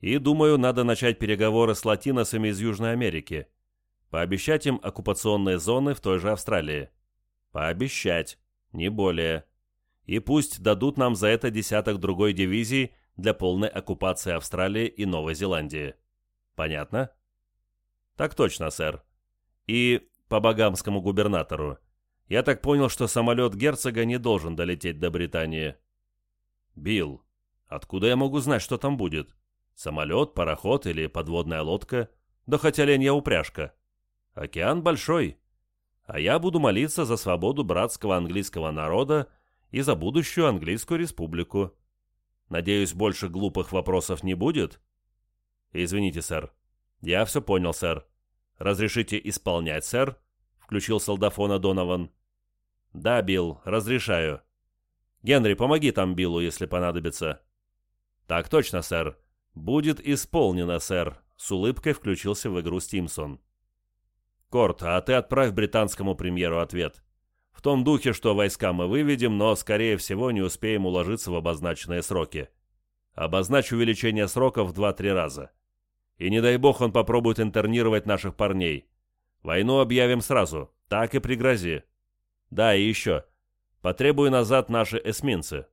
И, думаю, надо начать переговоры с латиносами из Южной Америки. Пообещать им оккупационные зоны в той же Австралии. Пообещать, не более. И пусть дадут нам за это десяток другой дивизий для полной оккупации Австралии и Новой Зеландии. Понятно? Так точно, сэр. И по багамскому губернатору. Я так понял, что самолет герцога не должен долететь до Британии. Билл, откуда я могу знать, что там будет? Самолет, пароход или подводная лодка? Да хоть оленья упряжка. Океан большой. А я буду молиться за свободу братского английского народа и за будущую английскую республику. Надеюсь, больше глупых вопросов не будет?» «Извините, сэр. Я все понял, сэр. Разрешите исполнять, сэр?» Включил солдафона Донован. «Да, Билл, разрешаю. Генри, помоги там Биллу, если понадобится». «Так точно, сэр. Будет исполнено, сэр», — с улыбкой включился в игру Стимсон. «Корт, а ты отправь британскому премьеру ответ. В том духе, что войска мы выведем, но, скорее всего, не успеем уложиться в обозначенные сроки обозначив увеличение сроков в 2-3 раза. И не дай бог он попробует интернировать наших парней. Войну объявим сразу, так и пригрози. Да, и еще. Потребую назад наши эсминцы.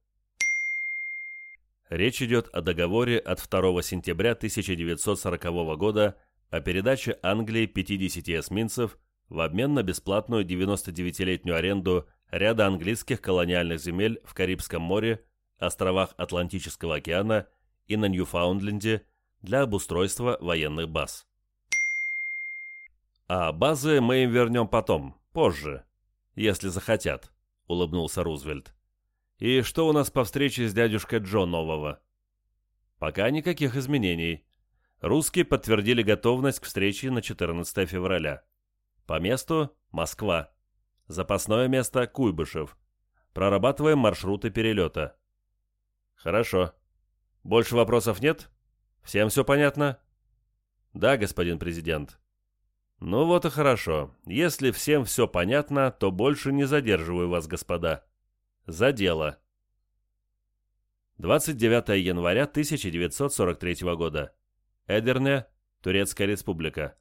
Речь идет о договоре от 2 сентября 1940 года о передаче Англии 50 эсминцев в обмен на бесплатную 99-летнюю аренду ряда английских колониальных земель в Карибском море островах Атлантического океана и на Ньюфаундленде для обустройства военных баз. «А базы мы им вернем потом, позже, если захотят», — улыбнулся Рузвельт. «И что у нас по встрече с дядюшкой Джо нового?» «Пока никаких изменений. Русские подтвердили готовность к встрече на 14 февраля. По месту — Москва. Запасное место — Куйбышев. Прорабатываем маршруты перелета. Хорошо. Больше вопросов нет? Всем все понятно? Да, господин президент. Ну вот и хорошо. Если всем все понятно, то больше не задерживаю вас, господа. За дело. 29 января 1943 года. Эдерне, Турецкая республика.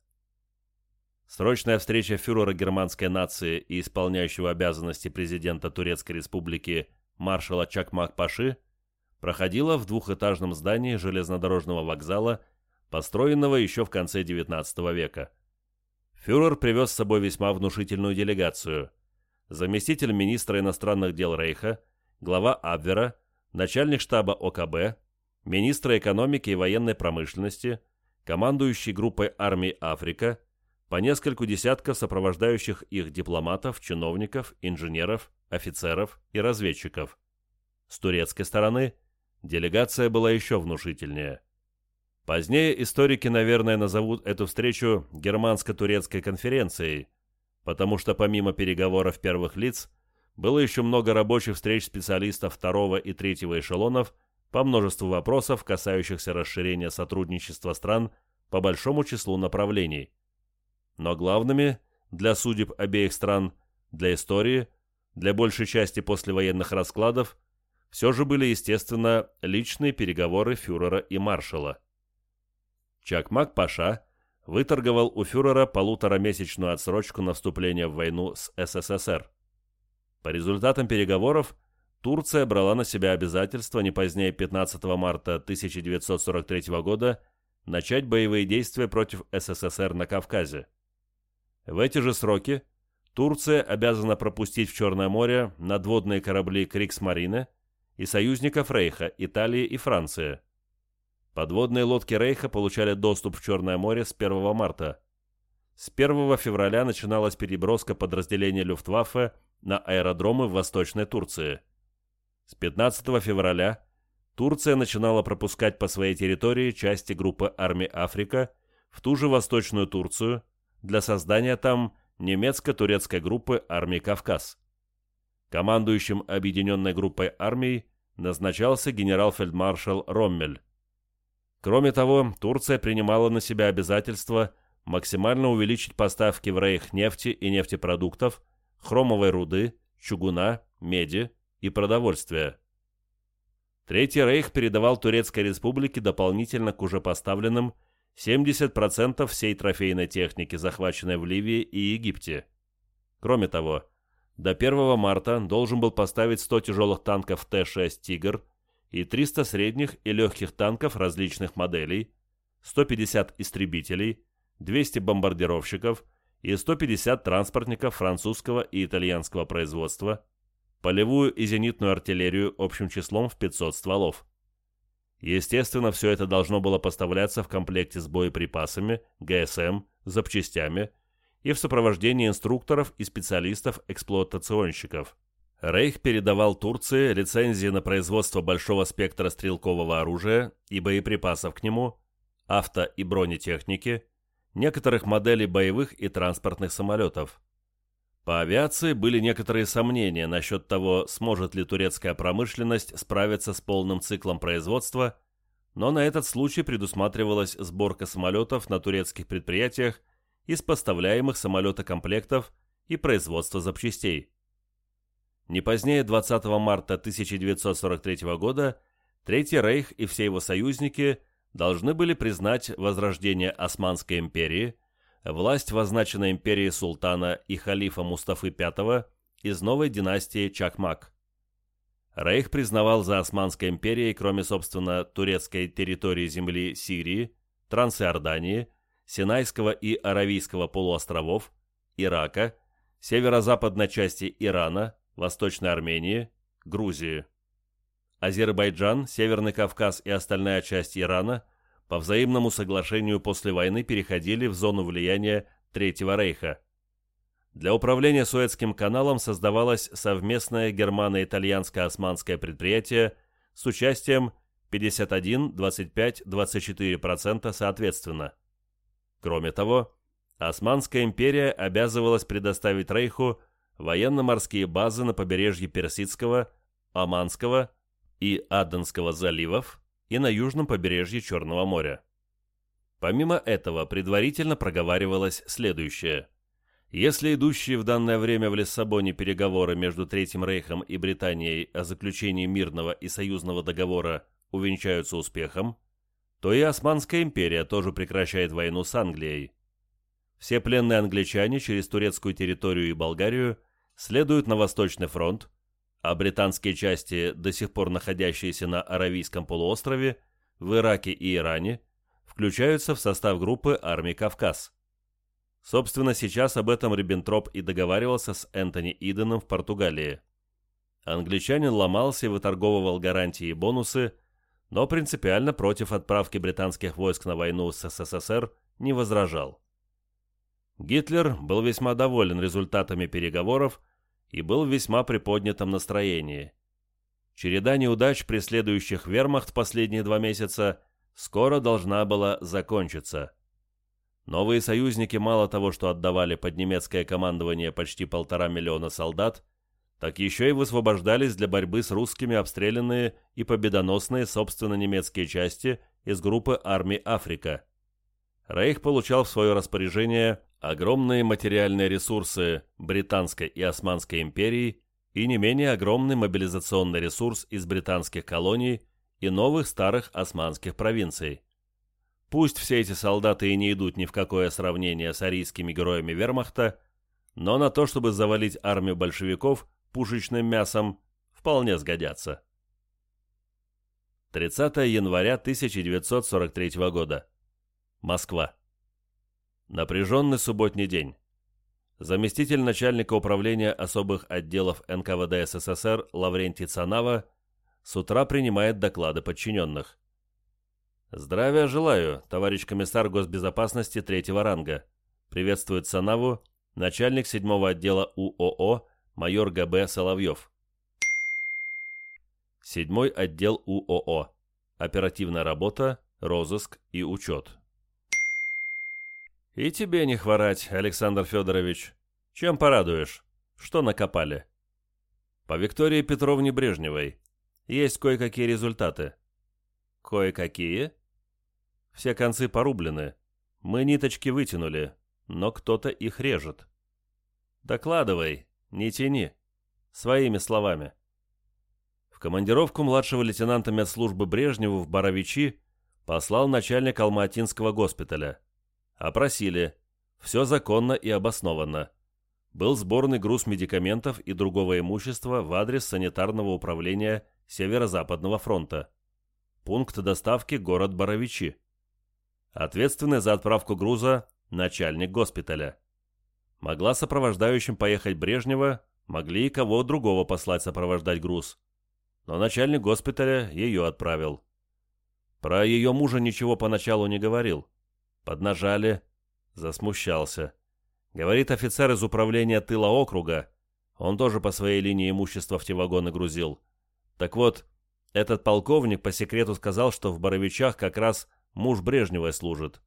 Срочная встреча фюрера германской нации и исполняющего обязанности президента Турецкой республики маршала Чакмак-Паши проходила в двухэтажном здании железнодорожного вокзала, построенного еще в конце XIX века. Фюрер привез с собой весьма внушительную делегацию. Заместитель министра иностранных дел Рейха, глава Абвера, начальник штаба ОКБ, министра экономики и военной промышленности, командующий группой армии Африка, по нескольку десятков сопровождающих их дипломатов, чиновников, инженеров, офицеров и разведчиков. С турецкой стороны – делегация была еще внушительнее. Позднее историки, наверное, назовут эту встречу германско-турецкой конференцией, потому что помимо переговоров первых лиц было еще много рабочих встреч специалистов второго и третьего эшелонов по множеству вопросов, касающихся расширения сотрудничества стран по большому числу направлений. Но главными для судеб обеих стран, для истории, для большей части послевоенных раскладов – все же были, естественно, личные переговоры фюрера и маршала. Чакмак-паша выторговал у фюрера полуторамесячную отсрочку на вступление в войну с СССР. По результатам переговоров Турция брала на себя обязательство не позднее 15 марта 1943 года начать боевые действия против СССР на Кавказе. В эти же сроки Турция обязана пропустить в Черное море надводные корабли «Криксмарины», и союзников Рейха, Италии и Франции. Подводные лодки Рейха получали доступ в Черное море с 1 марта. С 1 февраля начиналась переброска подразделения Люфтваффе на аэродромы в Восточной Турции. С 15 февраля Турция начинала пропускать по своей территории части группы армии Африка в ту же Восточную Турцию для создания там немецко-турецкой группы армии Кавказ. Командующим объединенной группой армий назначался генерал-фельдмаршал Роммель. Кроме того, Турция принимала на себя обязательство максимально увеличить поставки в рейх нефти и нефтепродуктов, хромовой руды, чугуна, меди и продовольствия. Третий рейх передавал Турецкой республике дополнительно к уже поставленным 70% всей трофейной техники, захваченной в Ливии и Египте. Кроме того, до 1 марта должен был поставить 100 тяжелых танков Т-6 «Тигр» и 300 средних и легких танков различных моделей, 150 истребителей, 200 бомбардировщиков и 150 транспортников французского и итальянского производства, полевую и зенитную артиллерию общим числом в 500 стволов. Естественно, все это должно было поставляться в комплекте с боеприпасами, ГСМ, эм, запчастями – и в сопровождении инструкторов и специалистов-эксплуатационщиков. Рейх передавал Турции лицензии на производство большого спектра стрелкового оружия и боеприпасов к нему, авто- и бронетехники, некоторых моделей боевых и транспортных самолетов. По авиации были некоторые сомнения насчет того, сможет ли турецкая промышленность справиться с полным циклом производства, но на этот случай предусматривалась сборка самолетов на турецких предприятиях – из поставляемых самолетокомплектов и производства запчастей. Не позднее 20 марта 1943 года Третий Рейх и все его союзники должны были признать возрождение Османской империи, власть возначенной империи султана и халифа Мустафы V из новой династии Чакмак. Рейх признавал за Османской империей, кроме, собственно, турецкой территории земли Сирии, Трансиордании Синайского и Аравийского полуостровов, Ирака, северо-западной части Ирана, Восточной Армении, Грузии. Азербайджан, Северный Кавказ и остальная часть Ирана по взаимному соглашению после войны переходили в зону влияния Третьего Рейха. Для управления Суэцким каналом создавалось совместное германо-итальянско-османское предприятие с участием 51, 25, 24% соответственно – Кроме того, Османская империя обязывалась предоставить Рейху военно-морские базы на побережье Персидского, Оманского и Аденского заливов и на южном побережье Черного моря. Помимо этого, предварительно проговаривалось следующее. Если идущие в данное время в Лиссабоне переговоры между Третьим Рейхом и Британией о заключении мирного и союзного договора увенчаются успехом, то и Османская империя тоже прекращает войну с Англией. Все пленные англичане через турецкую территорию и Болгарию следуют на Восточный фронт, а британские части, до сих пор находящиеся на Аравийском полуострове, в Ираке и Иране, включаются в состав группы армии «Кавказ». Собственно, сейчас об этом Риббентроп и договаривался с Энтони Иденом в Португалии. Англичанин ломался и выторговывал гарантии и бонусы – но принципиально против отправки британских войск на войну с СССР не возражал. Гитлер был весьма доволен результатами переговоров и был в весьма приподнятом настроении. Череда неудач, преследующих вермахт последние два месяца, скоро должна была закончиться. Новые союзники мало того, что отдавали под немецкое командование почти полтора миллиона солдат, так еще и высвобождались для борьбы с русскими обстрелянные и победоносные, собственно, немецкие части из группы армии Африка. Рейх получал в свое распоряжение огромные материальные ресурсы Британской и Османской империи и не менее огромный мобилизационный ресурс из британских колоний и новых старых османских провинций. Пусть все эти солдаты и не идут ни в какое сравнение с арийскими героями вермахта, но на то, чтобы завалить армию большевиков – пушечным мясом вполне сгодятся. 30 января 1943 года. Москва. Напряженный субботний день. Заместитель начальника управления особых отделов НКВД СССР Лаврентий Цанава с утра принимает доклады подчиненных. «Здравия желаю, товарищ комиссар госбезопасности третьего ранга», приветствует Санаву начальник седьмого отдела УОО майор ГБ Соловьев. Седьмой отдел УОО. Оперативная работа, розыск и учет. «И тебе не хворать, Александр Федорович. Чем порадуешь? Что накопали?» «По Виктории Петровне Брежневой. Есть кое-какие результаты». «Кое-какие?» «Все концы порублены. Мы ниточки вытянули, но кто-то их режет». «Докладывай, не тяни. Своими словами. В командировку младшего лейтенанта медслужбы Брежневу в Боровичи послал начальник Алматинского госпиталя. Опросили. Все законно и обоснованно. Был сборный груз медикаментов и другого имущества в адрес санитарного управления Северо-Западного фронта. Пункт доставки – город Боровичи. Ответственный за отправку груза – начальник госпиталя могла сопровождающим поехать Брежнева, могли и кого другого послать сопровождать груз. Но начальник госпиталя ее отправил. Про ее мужа ничего поначалу не говорил. Поднажали, засмущался. Говорит офицер из управления тыла округа. Он тоже по своей линии имущества в те вагоны грузил. Так вот, этот полковник по секрету сказал, что в Боровичах как раз муж Брежневой служит.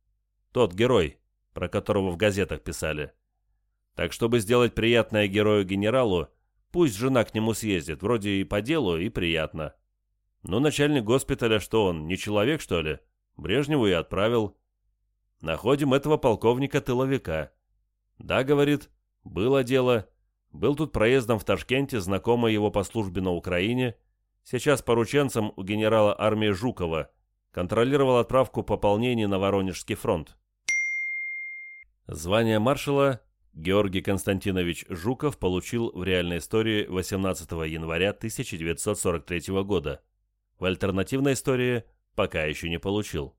Тот герой, про которого в газетах писали. — так, чтобы сделать приятное герою-генералу, пусть жена к нему съездит, вроде и по делу, и приятно. Но начальник госпиталя, что он, не человек, что ли? Брежневу и отправил. Находим этого полковника-тыловика. Да, говорит, было дело. Был тут проездом в Ташкенте знакомый его по службе на Украине, сейчас порученцем у генерала армии Жукова, контролировал отправку пополнений на Воронежский фронт. Звание маршала Георгий Константинович Жуков получил в реальной истории 18 января 1943 года. В альтернативной истории пока еще не получил.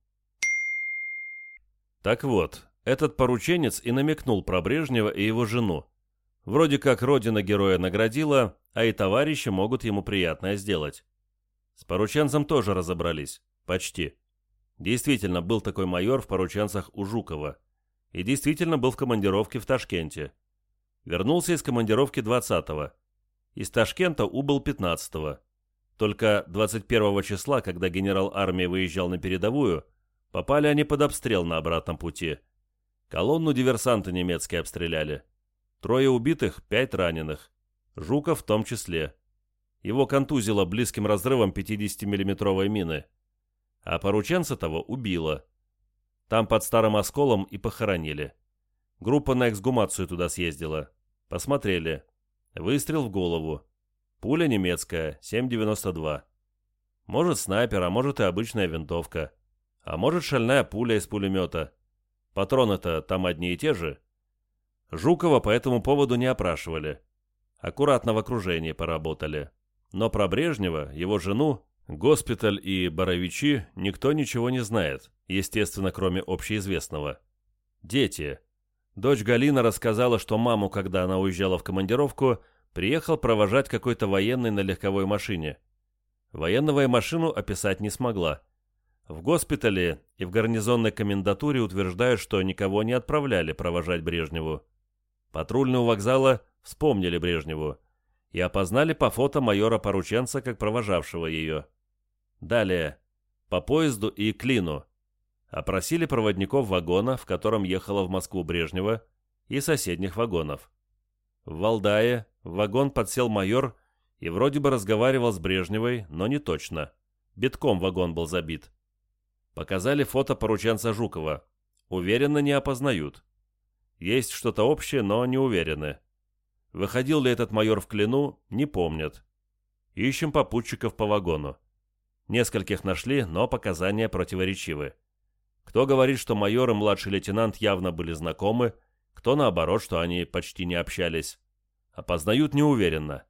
Так вот, этот порученец и намекнул про Брежнева и его жену. Вроде как родина героя наградила, а и товарищи могут ему приятное сделать. С порученцем тоже разобрались. Почти. Действительно, был такой майор в порученцах у Жукова – и действительно был в командировке в Ташкенте. Вернулся из командировки 20-го. Из Ташкента убыл 15-го. Только 21-го числа, когда генерал армии выезжал на передовую, попали они под обстрел на обратном пути. Колонну диверсанты немецкие обстреляли. Трое убитых, пять раненых. Жука в том числе. Его контузило близким разрывом 50-миллиметровой мины. А порученца того убило. Там под старым осколом и похоронили. Группа на эксгумацию туда съездила. Посмотрели. Выстрел в голову. Пуля немецкая, 7,92. Может, снайпер, а может и обычная винтовка. А может, шальная пуля из пулемета. Патроны-то там одни и те же. Жукова по этому поводу не опрашивали. Аккуратно в окружении поработали. Но про Брежнева, его жену, госпиталь и Боровичи никто ничего не знает естественно, кроме общеизвестного. Дети. Дочь Галина рассказала, что маму, когда она уезжала в командировку, приехал провожать какой-то военный на легковой машине. Военного и машину описать не смогла. В госпитале и в гарнизонной комендатуре утверждают, что никого не отправляли провожать Брежневу. Патрульные у вокзала вспомнили Брежневу и опознали по фото майора Порученца как провожавшего ее. Далее. По поезду и Клину опросили проводников вагона, в котором ехала в Москву Брежнева, и соседних вагонов. В Валдае в вагон подсел майор и вроде бы разговаривал с Брежневой, но не точно. Битком вагон был забит. Показали фото порученца Жукова. Уверенно не опознают. Есть что-то общее, но не уверены. Выходил ли этот майор в Клину, не помнят. Ищем попутчиков по вагону. Нескольких нашли, но показания противоречивы. Кто говорит, что майор и младший лейтенант явно были знакомы, кто наоборот, что они почти не общались. Опознают неуверенно.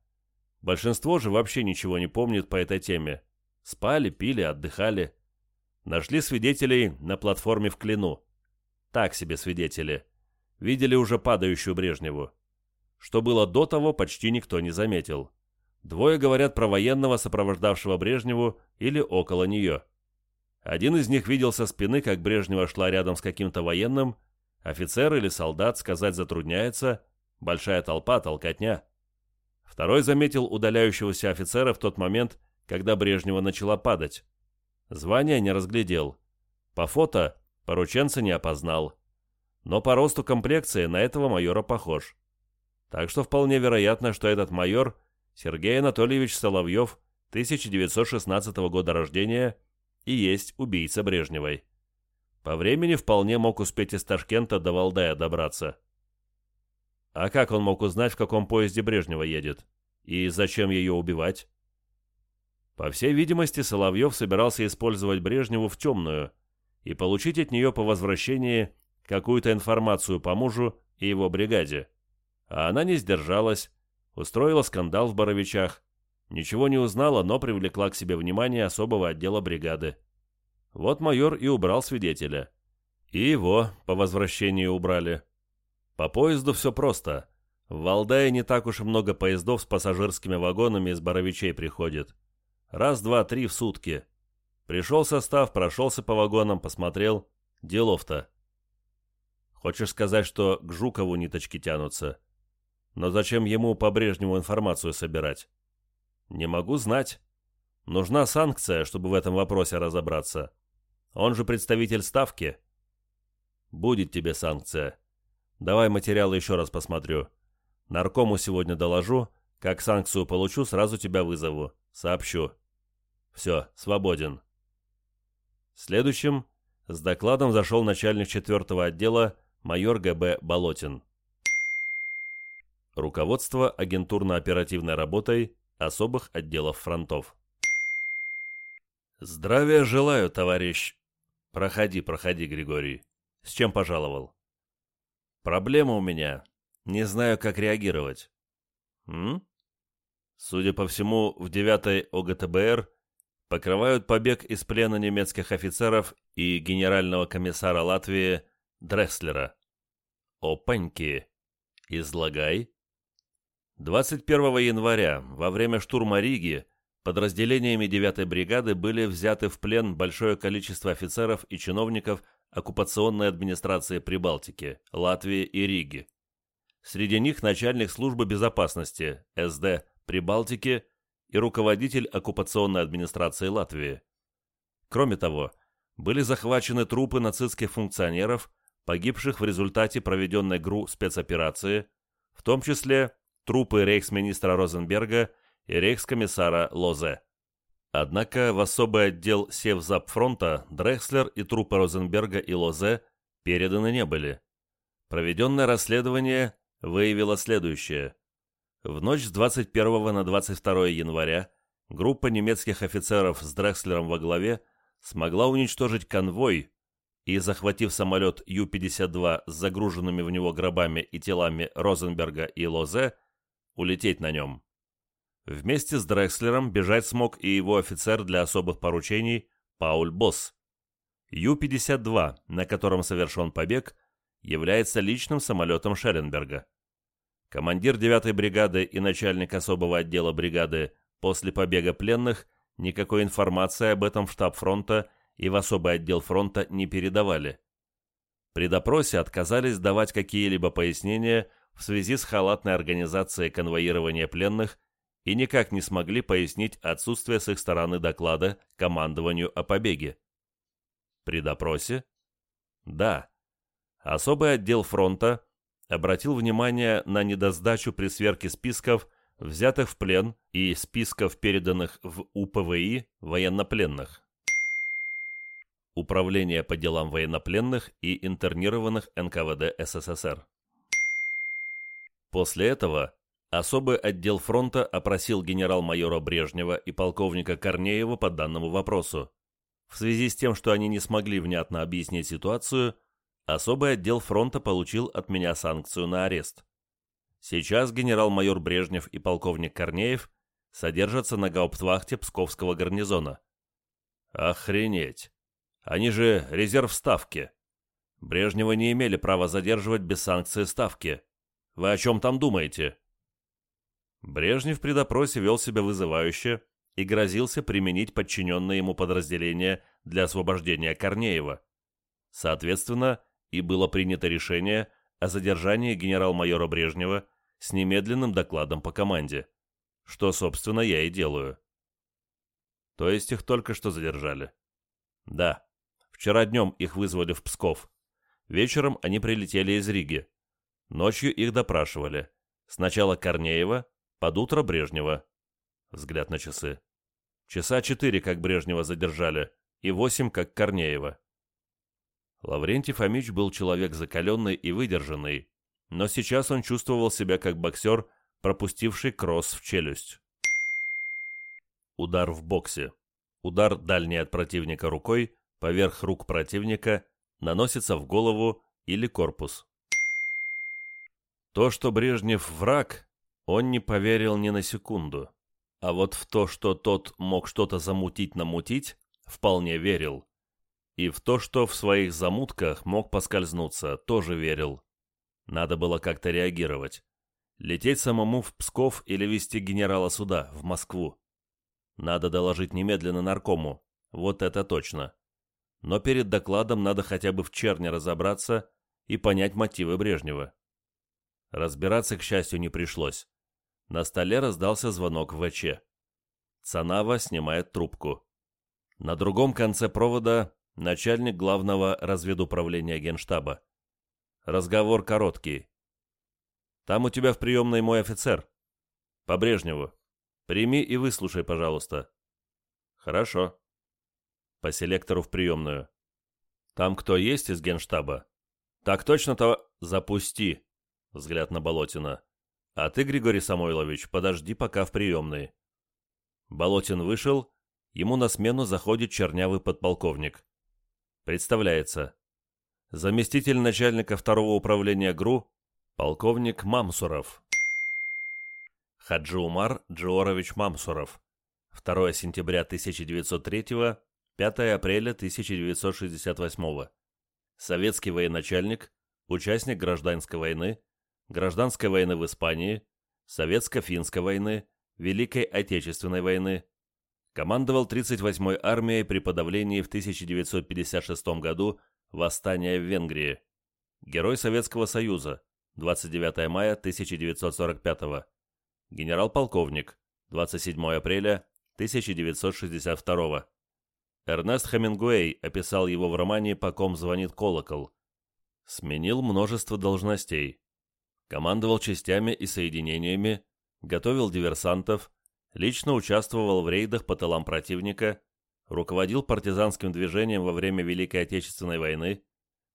Большинство же вообще ничего не помнит по этой теме. Спали, пили, отдыхали. Нашли свидетелей на платформе в Клину. Так себе свидетели. Видели уже падающую Брежневу. Что было до того, почти никто не заметил. Двое говорят про военного, сопровождавшего Брежневу, или около нее. Один из них видел со спины, как Брежнева шла рядом с каким-то военным. Офицер или солдат, сказать затрудняется. Большая толпа, толкотня. Второй заметил удаляющегося офицера в тот момент, когда Брежнева начала падать. Звание не разглядел. По фото порученца не опознал. Но по росту комплекции на этого майора похож. Так что вполне вероятно, что этот майор Сергей Анатольевич Соловьев, 1916 года рождения, и есть убийца Брежневой. По времени вполне мог успеть из Ташкента до Валдая добраться. А как он мог узнать, в каком поезде Брежнева едет? И зачем ее убивать? По всей видимости, Соловьев собирался использовать Брежневу в темную и получить от нее по возвращении какую-то информацию по мужу и его бригаде. А она не сдержалась, устроила скандал в Боровичах, Ничего не узнала, но привлекла к себе внимание особого отдела бригады. Вот майор и убрал свидетеля. И его по возвращении убрали. По поезду все просто. В Валдае не так уж много поездов с пассажирскими вагонами из Боровичей приходит. Раз, два, три в сутки. Пришел состав, прошелся по вагонам, посмотрел. Делов-то. Хочешь сказать, что к Жукову ниточки тянутся? Но зачем ему по-брежнему информацию собирать? Не могу знать. Нужна санкция, чтобы в этом вопросе разобраться. Он же представитель ставки. Будет тебе санкция. Давай материалы еще раз посмотрю. Наркому сегодня доложу. Как санкцию получу, сразу тебя вызову. Сообщу. Все, свободен. Следующим с докладом зашел начальник четвертого отдела майор ГБ Болотин. Руководство агентурно-оперативной работой особых отделов фронтов. «Здравия желаю, товарищ!» «Проходи, проходи, Григорий. С чем пожаловал?» «Проблема у меня. Не знаю, как реагировать». «М?» Судя по всему, в 9-й ОГТБР покрывают побег из плена немецких офицеров и генерального комиссара Латвии Дрекслера. «Опаньки! Излагай!» 21 января во время штурма Риги подразделениями 9-й бригады были взяты в плен большое количество офицеров и чиновников оккупационной администрации Прибалтики, Латвии и Риги. Среди них начальник службы безопасности СД Прибалтики и руководитель оккупационной администрации Латвии. Кроме того, были захвачены трупы нацистских функционеров, погибших в результате проведенной ГРУ спецоперации, в том числе трупы рейхсминистра Розенберга и рейхскомиссара Лозе. Однако в особый отдел Севзапфронта Дрекслер и трупы Розенберга и Лозе переданы не были. Проведенное расследование выявило следующее. В ночь с 21 на 22 января группа немецких офицеров с Дрекслером во главе смогла уничтожить конвой и, захватив самолет Ю-52 с загруженными в него гробами и телами Розенберга и Лозе, улететь на нем. Вместе с Дрекслером бежать смог и его офицер для особых поручений Пауль Босс. Ю-52, на котором совершен побег, является личным самолетом Шелленберга. Командир 9-й бригады и начальник особого отдела бригады после побега пленных никакой информации об этом в штаб фронта и в особый отдел фронта не передавали. При допросе отказались давать какие-либо пояснения в связи с халатной организацией конвоирования пленных и никак не смогли пояснить отсутствие с их стороны доклада командованию о побеге. При допросе? Да. Особый отдел фронта обратил внимание на недосдачу при сверке списков, взятых в плен и списков, переданных в УПВИ военнопленных. Управление по делам военнопленных и интернированных НКВД СССР. После этого особый отдел фронта опросил генерал-майора Брежнева и полковника Корнеева по данному вопросу. В связи с тем, что они не смогли внятно объяснить ситуацию, особый отдел фронта получил от меня санкцию на арест. Сейчас генерал-майор Брежнев и полковник Корнеев содержатся на гауптвахте Псковского гарнизона. Охренеть! Они же резерв ставки. Брежнева не имели права задерживать без санкции ставки. Вы о чем там думаете?» Брежнев при допросе вел себя вызывающе и грозился применить подчиненное ему подразделение для освобождения Корнеева. Соответственно, и было принято решение о задержании генерал-майора Брежнева с немедленным докладом по команде, что, собственно, я и делаю. То есть их только что задержали? Да. Вчера днем их вызвали в Псков. Вечером они прилетели из Риги. Ночью их допрашивали. Сначала Корнеева, под утро Брежнева. Взгляд на часы. Часа четыре, как Брежнева задержали, и восемь, как Корнеева. Лаврентий Фомич был человек закаленный и выдержанный, но сейчас он чувствовал себя как боксер, пропустивший кросс в челюсть. Удар в боксе. Удар дальний от противника рукой, поверх рук противника, наносится в голову или корпус. То, что Брежнев враг, он не поверил ни на секунду. А вот в то, что тот мог что-то замутить-намутить, вполне верил. И в то, что в своих замутках мог поскользнуться, тоже верил. Надо было как-то реагировать. Лететь самому в Псков или вести генерала сюда, в Москву. Надо доложить немедленно наркому, вот это точно. Но перед докладом надо хотя бы в черне разобраться и понять мотивы Брежнева. Разбираться, к счастью, не пришлось. На столе раздался звонок ВЧ. Цанава снимает трубку. На другом конце провода начальник главного разведуправления Генштаба. Разговор короткий. «Там у тебя в приемной мой офицер. По Брежневу. Прими и выслушай, пожалуйста». «Хорошо». По селектору в приемную. «Там кто есть из Генштаба?» «Так точно-то запусти», взгляд на Болотина. «А ты, Григорий Самойлович, подожди пока в приемной». Болотин вышел, ему на смену заходит чернявый подполковник. Представляется. Заместитель начальника второго управления ГРУ, полковник Мамсуров. Хаджи Умар Джорович Мамсуров. 2 сентября 1903, 5 апреля 1968. Советский военачальник, участник гражданской войны, Гражданской войны в Испании, Советско-финской войны, Великой Отечественной войны. Командовал 38-й армией при подавлении в 1956 году восстания в Венгрии. Герой Советского Союза, 29 мая 1945 Генерал-полковник, 27 апреля 1962 Эрнест Хемингуэй описал его в романе «По ком звонит колокол». Сменил множество должностей командовал частями и соединениями, готовил диверсантов, лично участвовал в рейдах по тылам противника, руководил партизанским движением во время Великой Отечественной войны,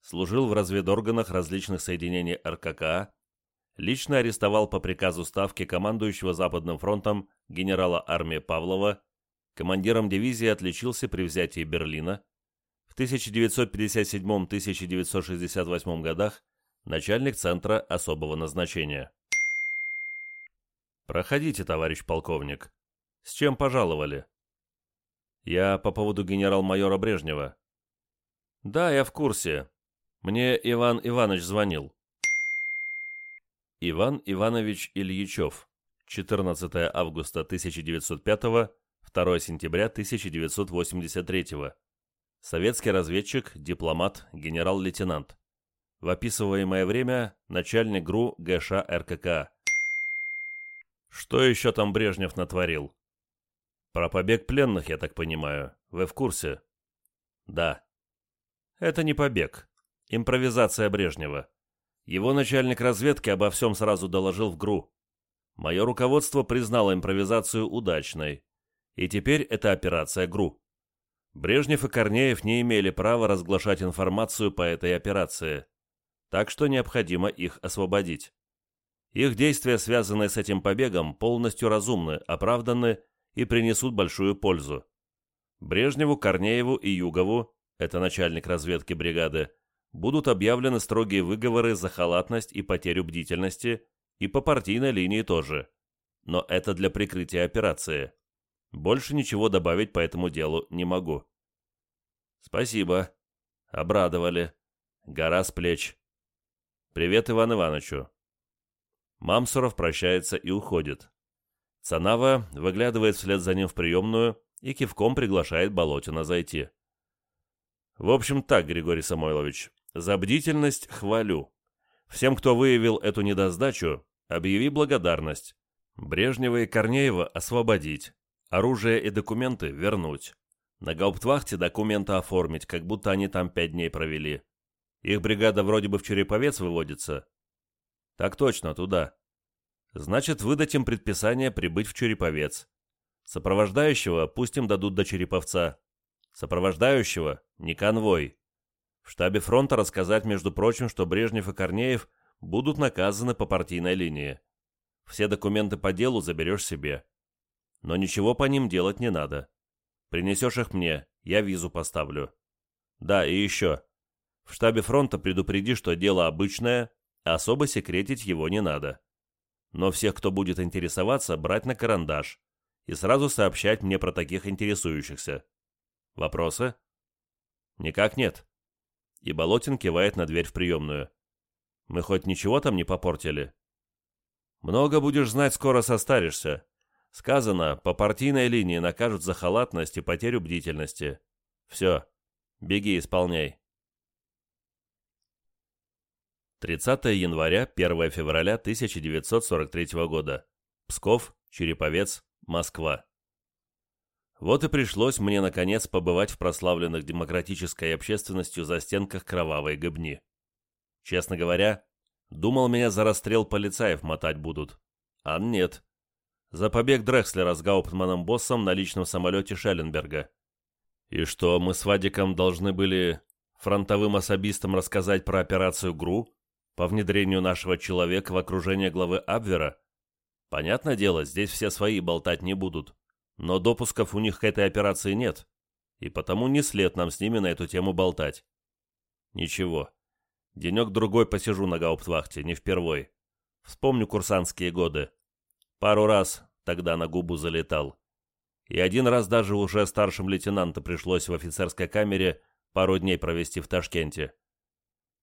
служил в разведорганах различных соединений РККА, лично арестовал по приказу Ставки командующего Западным фронтом генерала армии Павлова, командиром дивизии отличился при взятии Берлина, в 1957-1968 годах начальник Центра особого назначения. «Проходите, товарищ полковник. С чем пожаловали?» «Я по поводу генерал-майора Брежнева». «Да, я в курсе. Мне Иван Иванович звонил». Иван Иванович Ильичев, 14 августа 1905, 2 сентября 1983. Советский разведчик, дипломат, генерал-лейтенант. В описываемое время начальник ГРУ ГШ РКК. Что еще там Брежнев натворил? Про побег пленных, я так понимаю. Вы в курсе? Да. Это не побег. Импровизация Брежнева. Его начальник разведки обо всем сразу доложил в ГРУ. Мое руководство признало импровизацию удачной. И теперь это операция ГРУ. Брежнев и Корнеев не имели права разглашать информацию по этой операции так что необходимо их освободить. Их действия, связанные с этим побегом, полностью разумны, оправданы и принесут большую пользу. Брежневу, Корнееву и Югову, это начальник разведки бригады, будут объявлены строгие выговоры за халатность и потерю бдительности, и по партийной линии тоже. Но это для прикрытия операции. Больше ничего добавить по этому делу не могу. Спасибо. Обрадовали. Гора с плеч. «Привет, Иван Ивановичу!» Мамсуров прощается и уходит. Цанава выглядывает вслед за ним в приемную и кивком приглашает Болотина зайти. В общем так, Григорий Самойлович, за бдительность хвалю. Всем, кто выявил эту недосдачу, объяви благодарность. Брежнева и Корнеева освободить, оружие и документы вернуть. На гауптвахте документы оформить, как будто они там пять дней провели. Их бригада вроде бы в Череповец выводится. Так точно, туда. Значит, выдать им предписание прибыть в Череповец. Сопровождающего пусть дадут до Череповца. Сопровождающего – не конвой. В штабе фронта рассказать, между прочим, что Брежнев и Корнеев будут наказаны по партийной линии. Все документы по делу заберешь себе. Но ничего по ним делать не надо. Принесешь их мне, я визу поставлю. Да, и еще. В штабе фронта предупреди, что дело обычное, а особо секретить его не надо. Но всех, кто будет интересоваться, брать на карандаш и сразу сообщать мне про таких интересующихся. Вопросы? Никак нет. И Болотин кивает на дверь в приемную. Мы хоть ничего там не попортили? Много будешь знать, скоро состаришься. Сказано, по партийной линии накажут за халатность и потерю бдительности. Все, беги, исполняй. 30 января 1 февраля 1943 года. Псков, Череповец, Москва. Вот и пришлось мне, наконец, побывать в прославленных демократической общественностью застенках кровавой гобни. Честно говоря, думал, меня за расстрел полицаев мотать будут. А нет. За побег Дрекслера с Гауптманом-боссом на личном самолете Шелленберга. И что мы с Вадиком должны были фронтовым особистам рассказать про операцию ГРУ, по внедрению нашего человека в окружение главы Абвера. Понятное дело, здесь все свои болтать не будут, но допусков у них к этой операции нет, и потому не след нам с ними на эту тему болтать. Ничего. Денек-другой посижу на гауптвахте, не впервой. Вспомню курсантские годы. Пару раз тогда на губу залетал. И один раз даже уже старшим лейтенанта пришлось в офицерской камере пару дней провести в Ташкенте.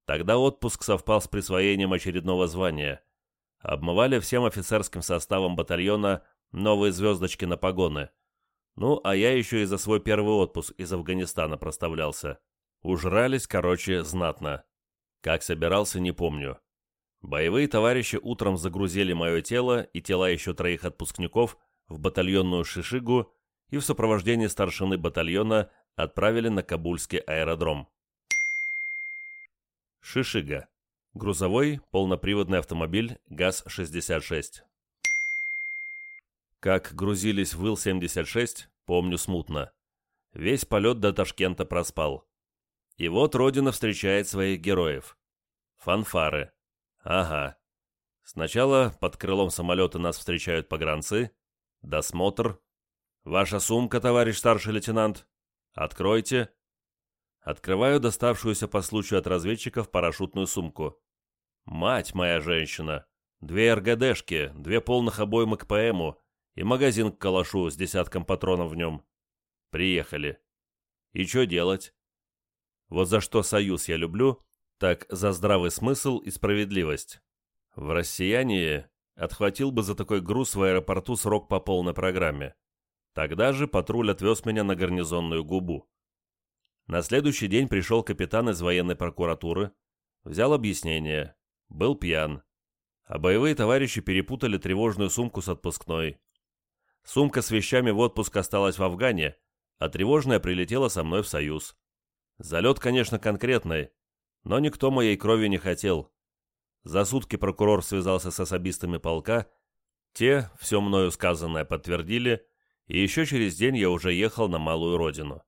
Тогда отпуск совпал с присвоением очередного звания. Обмывали всем офицерским составом батальона новые звездочки на погоны. Ну, а я еще и за свой первый отпуск из Афганистана проставлялся. Ужрались, короче, знатно. Как собирался, не помню. Боевые товарищи утром загрузили мое тело и тела еще троих отпускников в батальонную шишигу и в сопровождении старшины батальона отправили на Кабульский аэродром. Шишига. Грузовой полноприводный автомобиль ГАЗ-66. Как грузились в Ил-76, помню смутно. Весь полет до Ташкента проспал. И вот Родина встречает своих героев. Фанфары. Ага. Сначала под крылом самолета нас встречают погранцы. Досмотр. Ваша сумка, товарищ старший лейтенант. Откройте. Открываю доставшуюся по случаю от разведчиков парашютную сумку. «Мать моя женщина! Две РГДшки, две полных обоймы к ПМу и магазин к калашу с десятком патронов в нем. Приехали. И что делать?» Вот за что союз я люблю, так за здравый смысл и справедливость. В «Россиянии» отхватил бы за такой груз в аэропорту срок по полной программе. Тогда же патруль отвез меня на гарнизонную губу. На следующий день пришел капитан из военной прокуратуры, взял объяснение, был пьян, а боевые товарищи перепутали тревожную сумку с отпускной. Сумка с вещами в отпуск осталась в Афгане, а тревожная прилетела со мной в Союз. Залет, конечно, конкретный, но никто моей крови не хотел. За сутки прокурор связался с особистами полка, те все мною сказанное подтвердили, и еще через день я уже ехал на малую родину.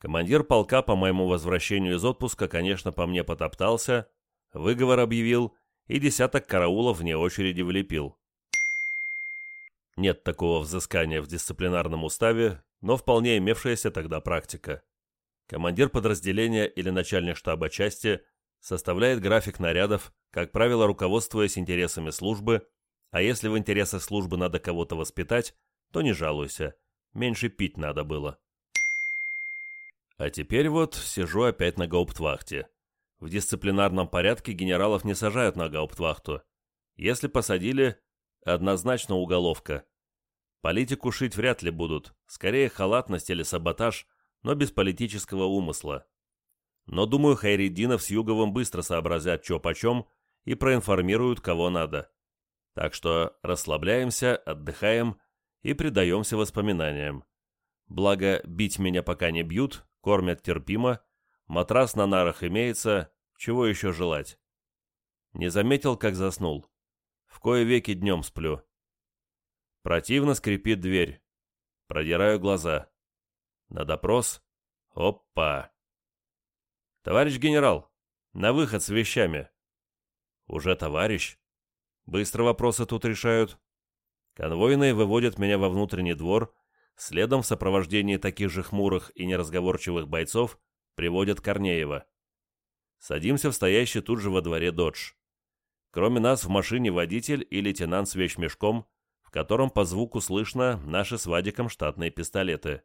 Командир полка, по моему возвращению из отпуска, конечно, по мне потоптался, выговор объявил и десяток караулов вне очереди влепил. Нет такого взыскания в дисциплинарном уставе, но вполне имевшаяся тогда практика. Командир подразделения или начальник штаба части составляет график нарядов, как правило, руководствуясь интересами службы, а если в интересах службы надо кого-то воспитать, то не жалуйся, меньше пить надо было. А теперь вот сижу опять на гауптвахте. В дисциплинарном порядке генералов не сажают на гауптвахту. Если посадили, однозначно уголовка. Политику шить вряд ли будут, скорее халатность или саботаж, но без политического умысла. Но, думаю, Хайридинов с Юговым быстро сообразят чё почем и проинформируют, кого надо. Так что расслабляемся, отдыхаем и предаемся воспоминаниям. Благо, бить меня пока не бьют, кормят терпимо, матрас на нарах имеется, чего еще желать? Не заметил, как заснул. В кое веки днем сплю. Противно скрипит дверь. Продираю глаза. На допрос. Опа! Товарищ генерал, на выход с вещами. Уже товарищ? Быстро вопросы тут решают. Конвойные выводят меня во внутренний двор Следом в сопровождении таких же хмурых и неразговорчивых бойцов приводят Корнеева. Садимся в стоящий тут же во дворе додж. Кроме нас в машине водитель и лейтенант с вещмешком, в котором по звуку слышно наши с Вадиком штатные пистолеты.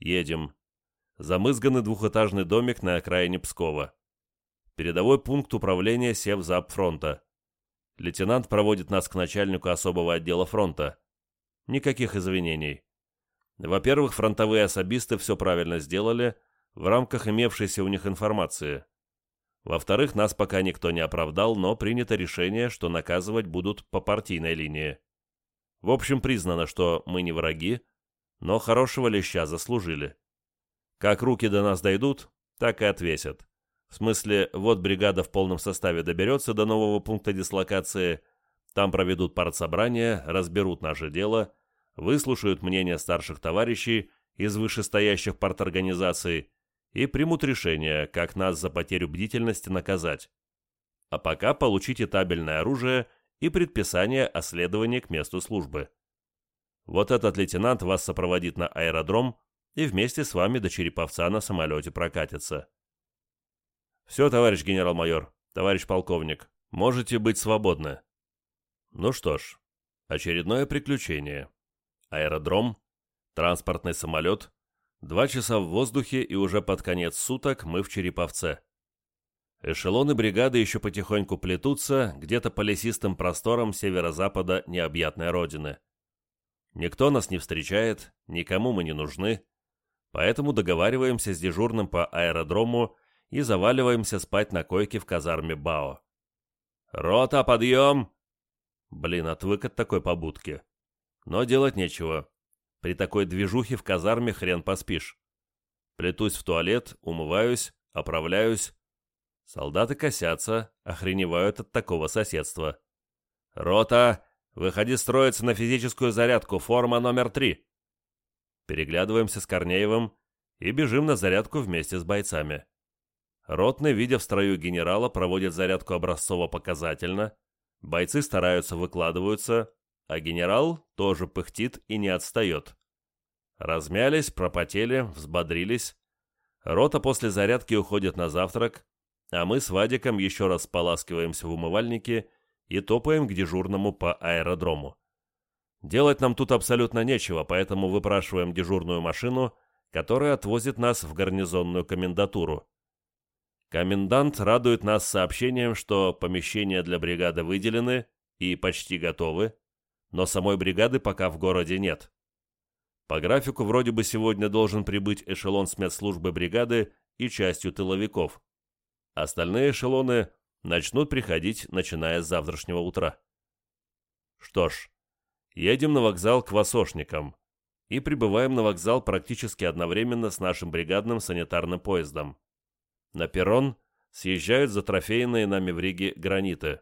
Едем. Замызганный двухэтажный домик на окраине Пскова. Передовой пункт управления Севзап фронта. Лейтенант проводит нас к начальнику особого отдела фронта. Никаких извинений. Во-первых, фронтовые особисты все правильно сделали в рамках имевшейся у них информации. Во-вторых, нас пока никто не оправдал, но принято решение, что наказывать будут по партийной линии. В общем, признано, что мы не враги, но хорошего леща заслужили. Как руки до нас дойдут, так и отвесят. В смысле, вот бригада в полном составе доберется до нового пункта дислокации, там проведут партсобрание, разберут наше дело – выслушают мнение старших товарищей из вышестоящих парторганизаций и примут решение, как нас за потерю бдительности наказать. А пока получите табельное оружие и предписание о следовании к месту службы. Вот этот лейтенант вас сопроводит на аэродром и вместе с вами до Череповца на самолете прокатится. Все, товарищ генерал-майор, товарищ полковник, можете быть свободны. Ну что ж, очередное приключение аэродром, транспортный самолет, два часа в воздухе и уже под конец суток мы в Череповце. Эшелоны бригады еще потихоньку плетутся где-то по лесистым просторам северо-запада необъятной родины. Никто нас не встречает, никому мы не нужны, поэтому договариваемся с дежурным по аэродрому и заваливаемся спать на койке в казарме БАО. «Рота, подъем!» Блин, отвык от такой побудки. Но делать нечего. При такой движухе в казарме хрен поспишь. Плетусь в туалет, умываюсь, оправляюсь. Солдаты косятся, охреневают от такого соседства. «Рота, выходи строиться на физическую зарядку, форма номер три!» Переглядываемся с Корнеевым и бежим на зарядку вместе с бойцами. Ротный, видя в строю генерала, проводит зарядку образцово-показательно. Бойцы стараются, выкладываются, а генерал тоже пыхтит и не отстает. Размялись, пропотели, взбодрились. Рота после зарядки уходит на завтрак, а мы с Вадиком еще раз поласкиваемся в умывальнике и топаем к дежурному по аэродрому. Делать нам тут абсолютно нечего, поэтому выпрашиваем дежурную машину, которая отвозит нас в гарнизонную комендатуру. Комендант радует нас сообщением, что помещения для бригады выделены и почти готовы, но самой бригады пока в городе нет. По графику вроде бы сегодня должен прибыть эшелон смедслужбы бригады и частью тыловиков. Остальные эшелоны начнут приходить, начиная с завтрашнего утра. Что ж, едем на вокзал к Васошникам и прибываем на вокзал практически одновременно с нашим бригадным санитарным поездом. На перрон съезжают за трофейные нами в Риге граниты.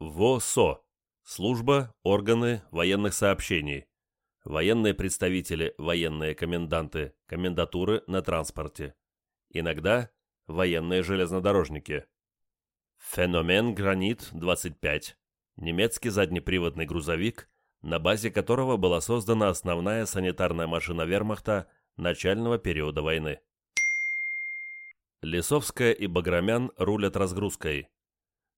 ВОСО Служба, органы военных сообщений. Военные представители, военные коменданты, комендатуры на транспорте. Иногда военные железнодорожники. Феномен «Гранит-25» – немецкий заднеприводный грузовик, на базе которого была создана основная санитарная машина вермахта начального периода войны. Лисовская и Баграмян рулят разгрузкой –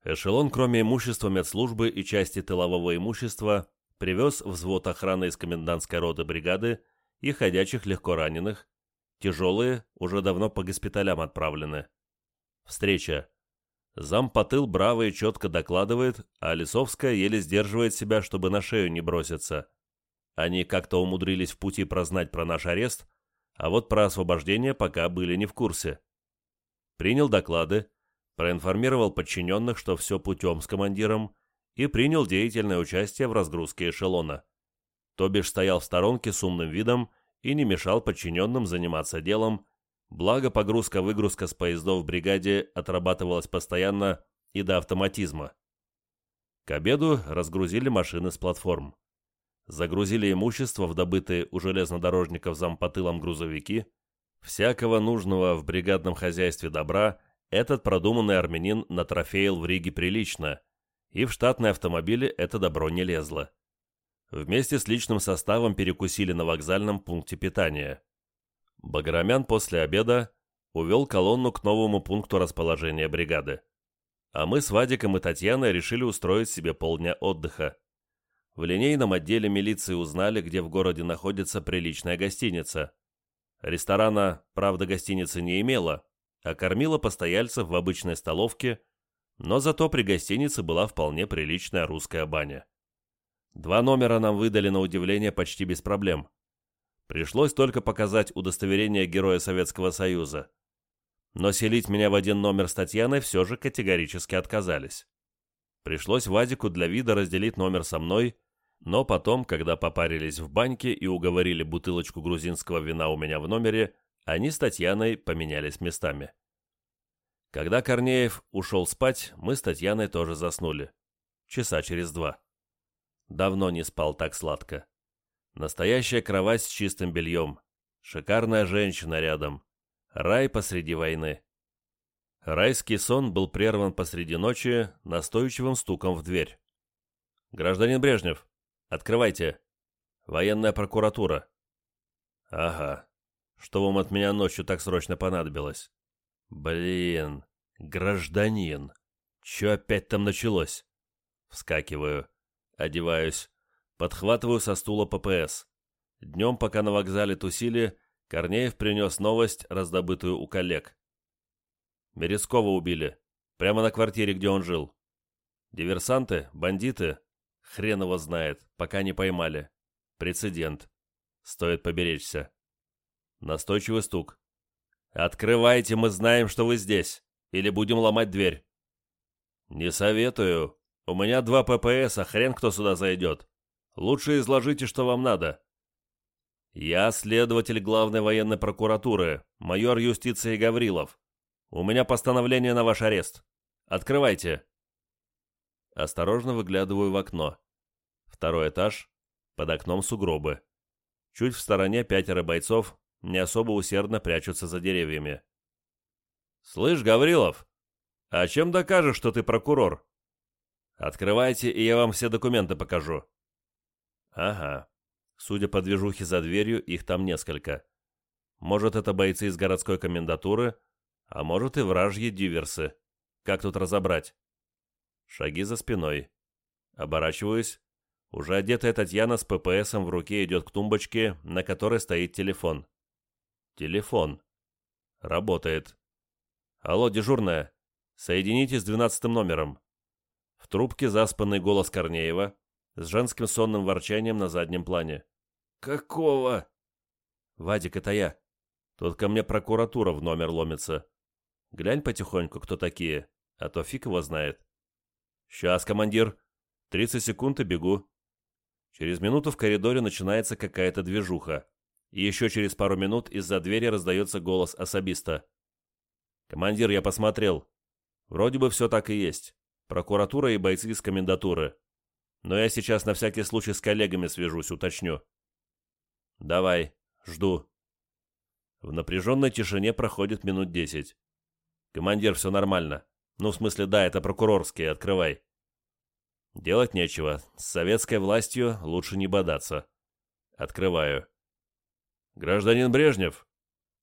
Эшелон, кроме имущества медслужбы и части тылового имущества, привез взвод охраны из комендантской роты бригады и ходячих легко раненых. Тяжелые уже давно по госпиталям отправлены. Встреча. Зам потыл браво и четко докладывает, а Лисовская еле сдерживает себя, чтобы на шею не броситься. Они как-то умудрились в пути прознать про наш арест, а вот про освобождение пока были не в курсе. Принял доклады, проинформировал подчиненных, что все путем с командиром, и принял деятельное участие в разгрузке эшелона. То бишь стоял в сторонке с умным видом и не мешал подчиненным заниматься делом, благо погрузка-выгрузка с поездов в бригаде отрабатывалась постоянно и до автоматизма. К обеду разгрузили машины с платформ. Загрузили имущество в добытые у железнодорожников зампотылом грузовики, всякого нужного в бригадном хозяйстве добра – этот продуманный армянин натрофеил в Риге прилично, и в штатные автомобили это добро не лезло. Вместе с личным составом перекусили на вокзальном пункте питания. Баграмян после обеда увел колонну к новому пункту расположения бригады. А мы с Вадиком и Татьяной решили устроить себе полдня отдыха. В линейном отделе милиции узнали, где в городе находится приличная гостиница. Ресторана, правда, гостиницы не имела, окормила постояльцев в обычной столовке, но зато при гостинице была вполне приличная русская баня. Два номера нам выдали на удивление почти без проблем. Пришлось только показать удостоверение Героя Советского Союза. Но селить меня в один номер с Татьяной все же категорически отказались. Пришлось Вадику для вида разделить номер со мной, но потом, когда попарились в баньке и уговорили бутылочку грузинского вина у меня в номере – они с Татьяной поменялись местами. Когда Корнеев ушел спать, мы с Татьяной тоже заснули. Часа через два. Давно не спал так сладко. Настоящая кровать с чистым бельем. Шикарная женщина рядом. Рай посреди войны. Райский сон был прерван посреди ночи настойчивым стуком в дверь. «Гражданин Брежнев, открывайте. Военная прокуратура». «Ага, что вам от меня ночью так срочно понадобилось. Блин, гражданин, чё опять там началось? Вскакиваю, одеваюсь, подхватываю со стула ППС. Днем, пока на вокзале тусили, Корнеев принес новость, раздобытую у коллег. Мерескова убили, прямо на квартире, где он жил. Диверсанты, бандиты, хрен его знает, пока не поймали. Прецедент. Стоит поберечься. Настойчивый стук. «Открывайте, мы знаем, что вы здесь, или будем ломать дверь». «Не советую. У меня два ППС, а хрен кто сюда зайдет. Лучше изложите, что вам надо». «Я следователь главной военной прокуратуры, майор юстиции Гаврилов. У меня постановление на ваш арест. Открывайте». Осторожно выглядываю в окно. Второй этаж. Под окном сугробы. Чуть в стороне пятеро бойцов не особо усердно прячутся за деревьями. «Слышь, Гаврилов, а чем докажешь, что ты прокурор? Открывайте, и я вам все документы покажу». «Ага. Судя по движухе за дверью, их там несколько. Может, это бойцы из городской комендатуры, а может и вражьи диверсы. Как тут разобрать?» Шаги за спиной. Оборачиваюсь. Уже одетая Татьяна с ППСом в руке идет к тумбочке, на которой стоит телефон. Телефон. Работает. Алло, дежурная. Соедините с двенадцатым номером. В трубке заспанный голос Корнеева с женским сонным ворчанием на заднем плане. Какого? Вадик, это я. Тут ко мне прокуратура в номер ломится. Глянь потихоньку, кто такие, а то фиг его знает. Сейчас, командир. Тридцать секунд и бегу. Через минуту в коридоре начинается какая-то движуха. И еще через пару минут из-за двери раздается голос особиста. «Командир, я посмотрел. Вроде бы все так и есть. Прокуратура и бойцы из комендатуры. Но я сейчас на всякий случай с коллегами свяжусь, уточню». «Давай, жду». В напряженной тишине проходит минут десять. «Командир, все нормально. Ну, в смысле, да, это прокурорские, открывай». Делать нечего. С советской властью лучше не бодаться. Открываю. «Гражданин Брежнев?»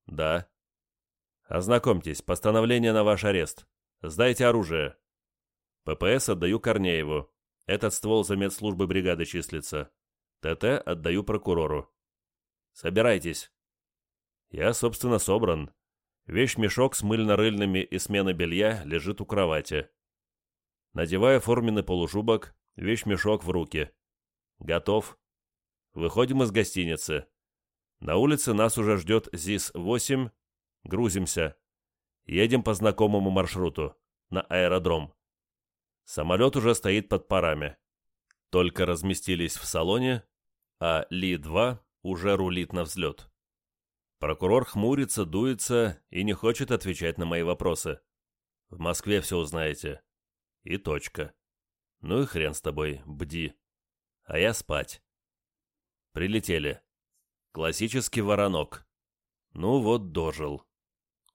«Да». «Ознакомьтесь, постановление на ваш арест. Сдайте оружие». «ППС отдаю Корнееву. Этот ствол за медслужбы бригады числится. ТТ отдаю прокурору». «Собирайтесь». «Я, собственно, собран. Вещь-мешок с мыльно-рыльными и смена белья лежит у кровати». Надеваю форменный полужубок. вещь-мешок в руки. «Готов». Выходим из гостиницы. На улице нас уже ждет ЗИС-8. Грузимся. Едем по знакомому маршруту. На аэродром. Самолет уже стоит под парами. Только разместились в салоне, а Ли-2 уже рулит на взлет. Прокурор хмурится, дуется и не хочет отвечать на мои вопросы. В Москве все узнаете. И точка. Ну и хрен с тобой, бди. А я спать. Прилетели. Классический воронок. Ну вот дожил.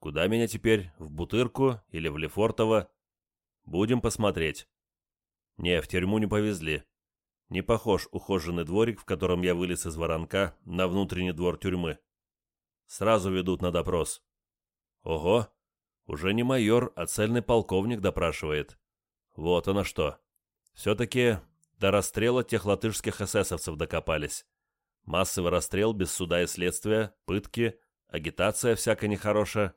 Куда меня теперь? В Бутырку или в Лефортово? Будем посмотреть. Не, в тюрьму не повезли. Не похож ухоженный дворик, в котором я вылез из воронка, на внутренний двор тюрьмы. Сразу ведут на допрос. Ого, уже не майор, а цельный полковник допрашивает. Вот оно что. Все-таки до расстрела тех латышских эсэсовцев докопались. Массовый расстрел без суда и следствия, пытки, агитация всякая нехорошая.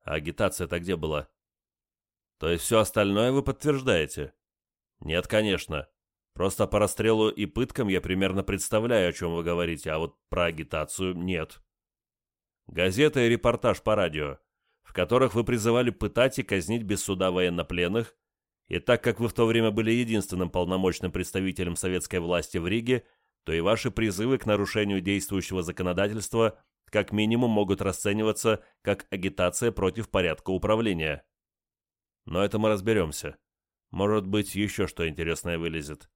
А агитация-то где была? То есть все остальное вы подтверждаете? Нет, конечно. Просто по расстрелу и пыткам я примерно представляю, о чем вы говорите, а вот про агитацию нет. Газета и репортаж по радио, в которых вы призывали пытать и казнить без суда военнопленных, и так как вы в то время были единственным полномочным представителем советской власти в Риге, то и ваши призывы к нарушению действующего законодательства как минимум могут расцениваться как агитация против порядка управления. Но это мы разберемся. Может быть, еще что интересное вылезет.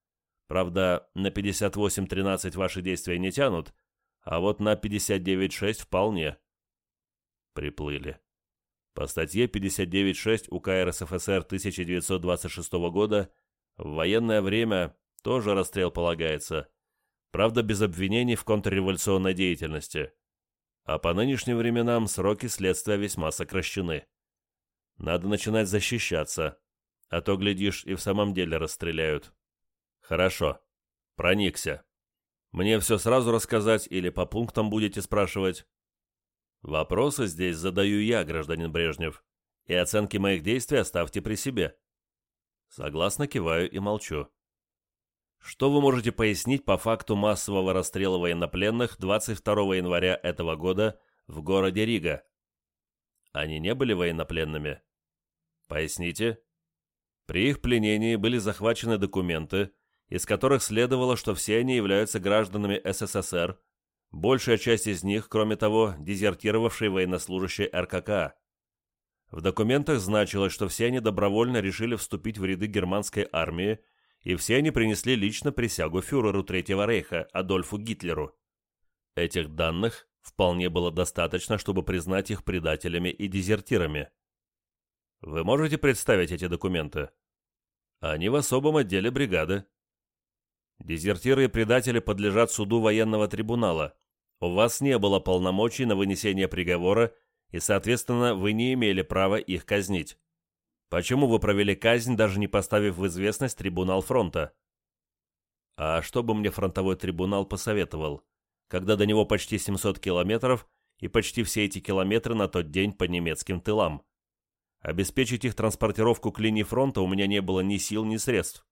Правда, на 58.13 ваши действия не тянут, а вот на 59.6 вполне. Приплыли. По статье 59.6 УК РСФСР 1926 года в военное время тоже расстрел полагается – правда без обвинений в контрреволюционной деятельности. А по нынешним временам сроки следствия весьма сокращены. Надо начинать защищаться, а то, глядишь, и в самом деле расстреляют. Хорошо. Проникся. Мне все сразу рассказать или по пунктам будете спрашивать? Вопросы здесь задаю я, гражданин Брежнев, и оценки моих действий оставьте при себе. Согласно киваю и молчу. Что вы можете пояснить по факту массового расстрела военнопленных 22 января этого года в городе Рига? Они не были военнопленными. Поясните. При их пленении были захвачены документы, из которых следовало, что все они являются гражданами СССР, большая часть из них, кроме того, дезертировавшие военнослужащие РКК. В документах значилось, что все они добровольно решили вступить в ряды германской армии и все они принесли лично присягу фюреру Третьего Рейха Адольфу Гитлеру. Этих данных вполне было достаточно, чтобы признать их предателями и дезертирами. Вы можете представить эти документы? Они в особом отделе бригады. Дезертиры и предатели подлежат суду военного трибунала. У вас не было полномочий на вынесение приговора, и, соответственно, вы не имели права их казнить. Почему вы провели казнь, даже не поставив в известность трибунал фронта? А что бы мне фронтовой трибунал посоветовал, когда до него почти 700 километров и почти все эти километры на тот день по немецким тылам? Обеспечить их транспортировку к линии фронта у меня не было ни сил, ни средств.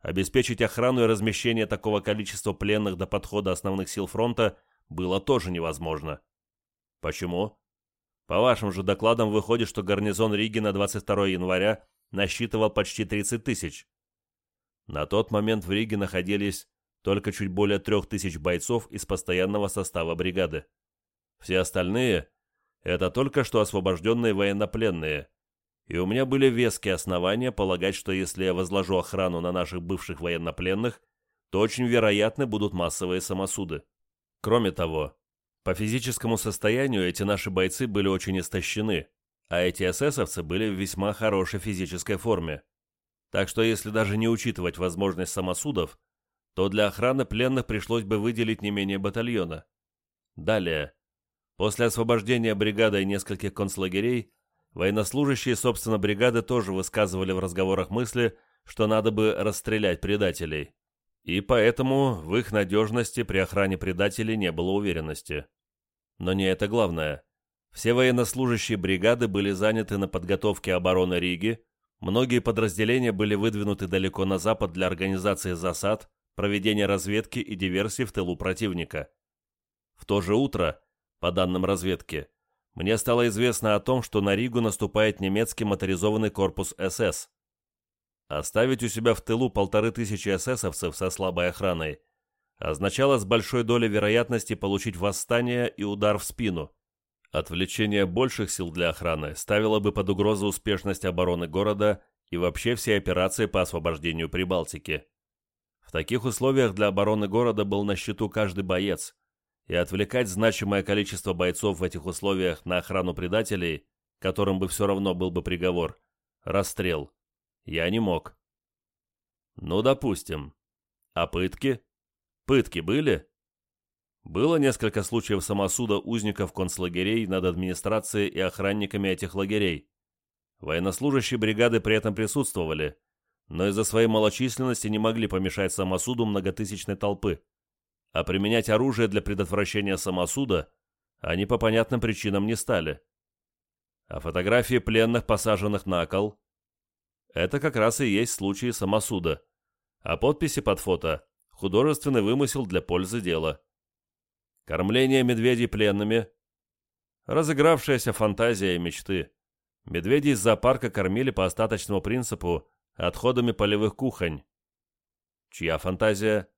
Обеспечить охрану и размещение такого количества пленных до подхода основных сил фронта было тоже невозможно. Почему? По вашим же докладам выходит, что гарнизон Риги на 22 января насчитывал почти 30 тысяч. На тот момент в Риге находились только чуть более 3000 бойцов из постоянного состава бригады. Все остальные – это только что освобожденные военнопленные. И у меня были веские основания полагать, что если я возложу охрану на наших бывших военнопленных, то очень вероятны будут массовые самосуды. Кроме того, по физическому состоянию эти наши бойцы были очень истощены, а эти эсэсовцы были в весьма хорошей физической форме. Так что если даже не учитывать возможность самосудов, то для охраны пленных пришлось бы выделить не менее батальона. Далее. После освобождения бригадой нескольких концлагерей, военнослужащие, собственно, бригады тоже высказывали в разговорах мысли, что надо бы расстрелять предателей. И поэтому в их надежности при охране предателей не было уверенности. Но не это главное. Все военнослужащие бригады были заняты на подготовке обороны Риги, многие подразделения были выдвинуты далеко на запад для организации засад, проведения разведки и диверсий в тылу противника. В то же утро, по данным разведки, мне стало известно о том, что на Ригу наступает немецкий моторизованный корпус СС – Оставить у себя в тылу полторы тысячи эсэсовцев со слабой охраной означало с большой долей вероятности получить восстание и удар в спину. Отвлечение больших сил для охраны ставило бы под угрозу успешность обороны города и вообще все операции по освобождению Прибалтики. В таких условиях для обороны города был на счету каждый боец, и отвлекать значимое количество бойцов в этих условиях на охрану предателей, которым бы все равно был бы приговор, расстрел, я не мог. Ну, допустим. А пытки? Пытки были? Было несколько случаев самосуда узников концлагерей над администрацией и охранниками этих лагерей. Военнослужащие бригады при этом присутствовали, но из-за своей малочисленности не могли помешать самосуду многотысячной толпы. А применять оружие для предотвращения самосуда они по понятным причинам не стали. А фотографии пленных, посаженных на кол, это как раз и есть случай самосуда. А подписи под фото – художественный вымысел для пользы дела. Кормление медведей пленными – разыгравшаяся фантазия и мечты. Медведей из зоопарка кормили по остаточному принципу отходами полевых кухонь. Чья фантазия?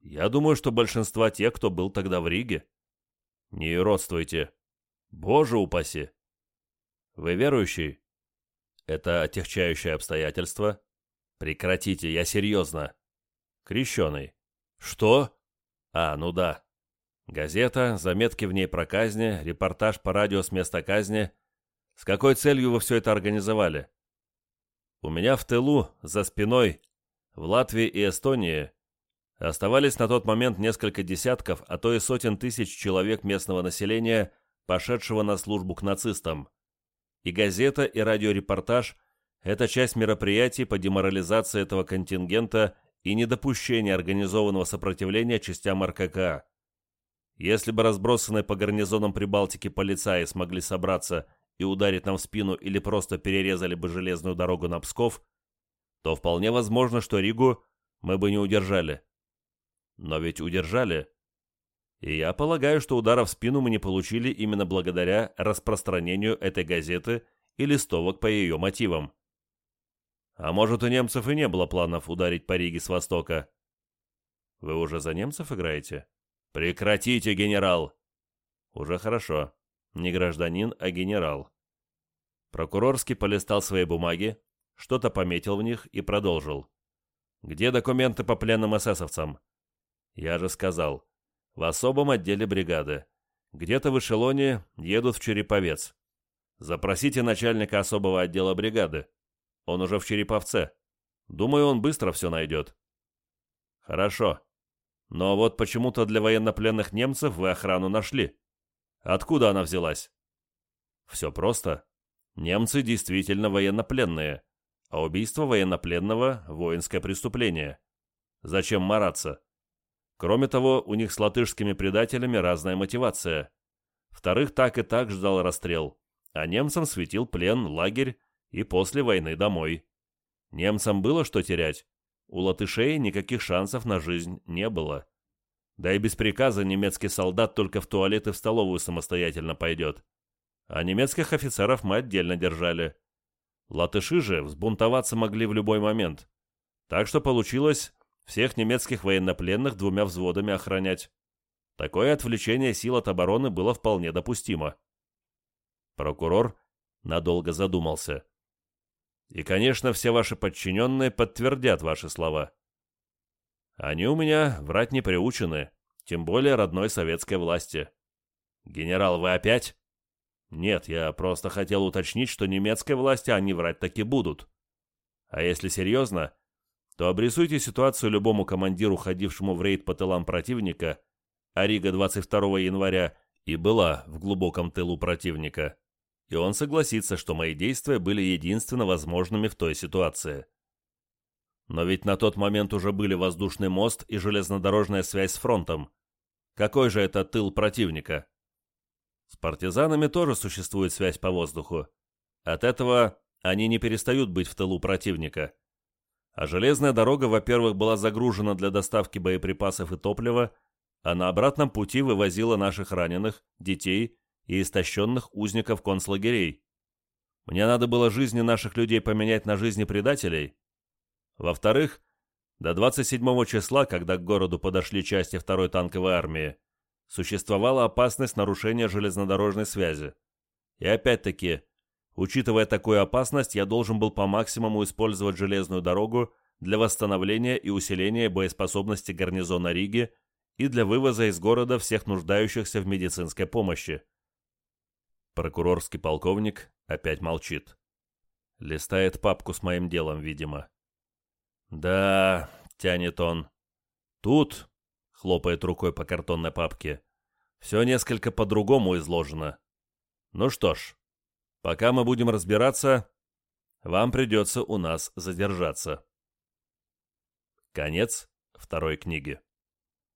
Я думаю, что большинство тех, кто был тогда в Риге. Не юродствуйте. Боже упаси. Вы верующий? Это отягчающее обстоятельство? Прекратите, я серьезно. Крещеный. Что? А, ну да. Газета, заметки в ней про казни, репортаж по радио с места казни. С какой целью вы все это организовали? У меня в тылу, за спиной, в Латвии и Эстонии оставались на тот момент несколько десятков, а то и сотен тысяч человек местного населения, пошедшего на службу к нацистам и газета, и радиорепортаж – это часть мероприятий по деморализации этого контингента и недопущение организованного сопротивления частям РККА. Если бы разбросанные по гарнизонам Прибалтики полицаи смогли собраться и ударить нам в спину или просто перерезали бы железную дорогу на Псков, то вполне возможно, что Ригу мы бы не удержали. Но ведь удержали – и я полагаю, что удара в спину мы не получили именно благодаря распространению этой газеты и листовок по ее мотивам. А может, у немцев и не было планов ударить по Риге с востока? Вы уже за немцев играете? Прекратите, генерал! Уже хорошо. Не гражданин, а генерал. Прокурорский полистал свои бумаги, что-то пометил в них и продолжил. Где документы по пленным эсэсовцам? Я же сказал, в особом отделе бригады. Где-то в эшелоне едут в Череповец. Запросите начальника особого отдела бригады. Он уже в Череповце. Думаю, он быстро все найдет». «Хорошо. Но вот почему-то для военнопленных немцев вы охрану нашли. Откуда она взялась?» «Все просто. Немцы действительно военнопленные, а убийство военнопленного – воинское преступление. Зачем мараться?» Кроме того, у них с латышскими предателями разная мотивация. Вторых так и так ждал расстрел, а немцам светил плен, лагерь и после войны домой. Немцам было что терять. У латышей никаких шансов на жизнь не было. Да и без приказа немецкий солдат только в туалет и в столовую самостоятельно пойдет. А немецких офицеров мы отдельно держали. Латыши же взбунтоваться могли в любой момент. Так что получилось всех немецких военнопленных двумя взводами охранять. Такое отвлечение сил от обороны было вполне допустимо. Прокурор надолго задумался. И, конечно, все ваши подчиненные подтвердят ваши слова. Они у меня врать не приучены, тем более родной советской власти. Генерал, вы опять? Нет, я просто хотел уточнить, что немецкой власти они врать таки будут. А если серьезно, то обрисуйте ситуацию любому командиру, ходившему в рейд по тылам противника, а Рига 22 января и была в глубоком тылу противника, и он согласится, что мои действия были единственно возможными в той ситуации. Но ведь на тот момент уже были воздушный мост и железнодорожная связь с фронтом. Какой же это тыл противника? С партизанами тоже существует связь по воздуху. От этого они не перестают быть в тылу противника – а железная дорога, во-первых, была загружена для доставки боеприпасов и топлива, а на обратном пути вывозила наших раненых, детей и истощенных узников концлагерей. Мне надо было жизни наших людей поменять на жизни предателей. Во-вторых, до 27 числа, когда к городу подошли части второй танковой армии, существовала опасность нарушения железнодорожной связи. И опять-таки, Учитывая такую опасность, я должен был по максимуму использовать железную дорогу для восстановления и усиления боеспособности гарнизона Риги и для вывоза из города всех нуждающихся в медицинской помощи. Прокурорский полковник опять молчит. Листает папку с моим делом, видимо. «Да», — тянет он. «Тут», — хлопает рукой по картонной папке, — «все несколько по-другому изложено. Ну что ж, Пока мы будем разбираться, вам придется у нас задержаться. Конец второй книги.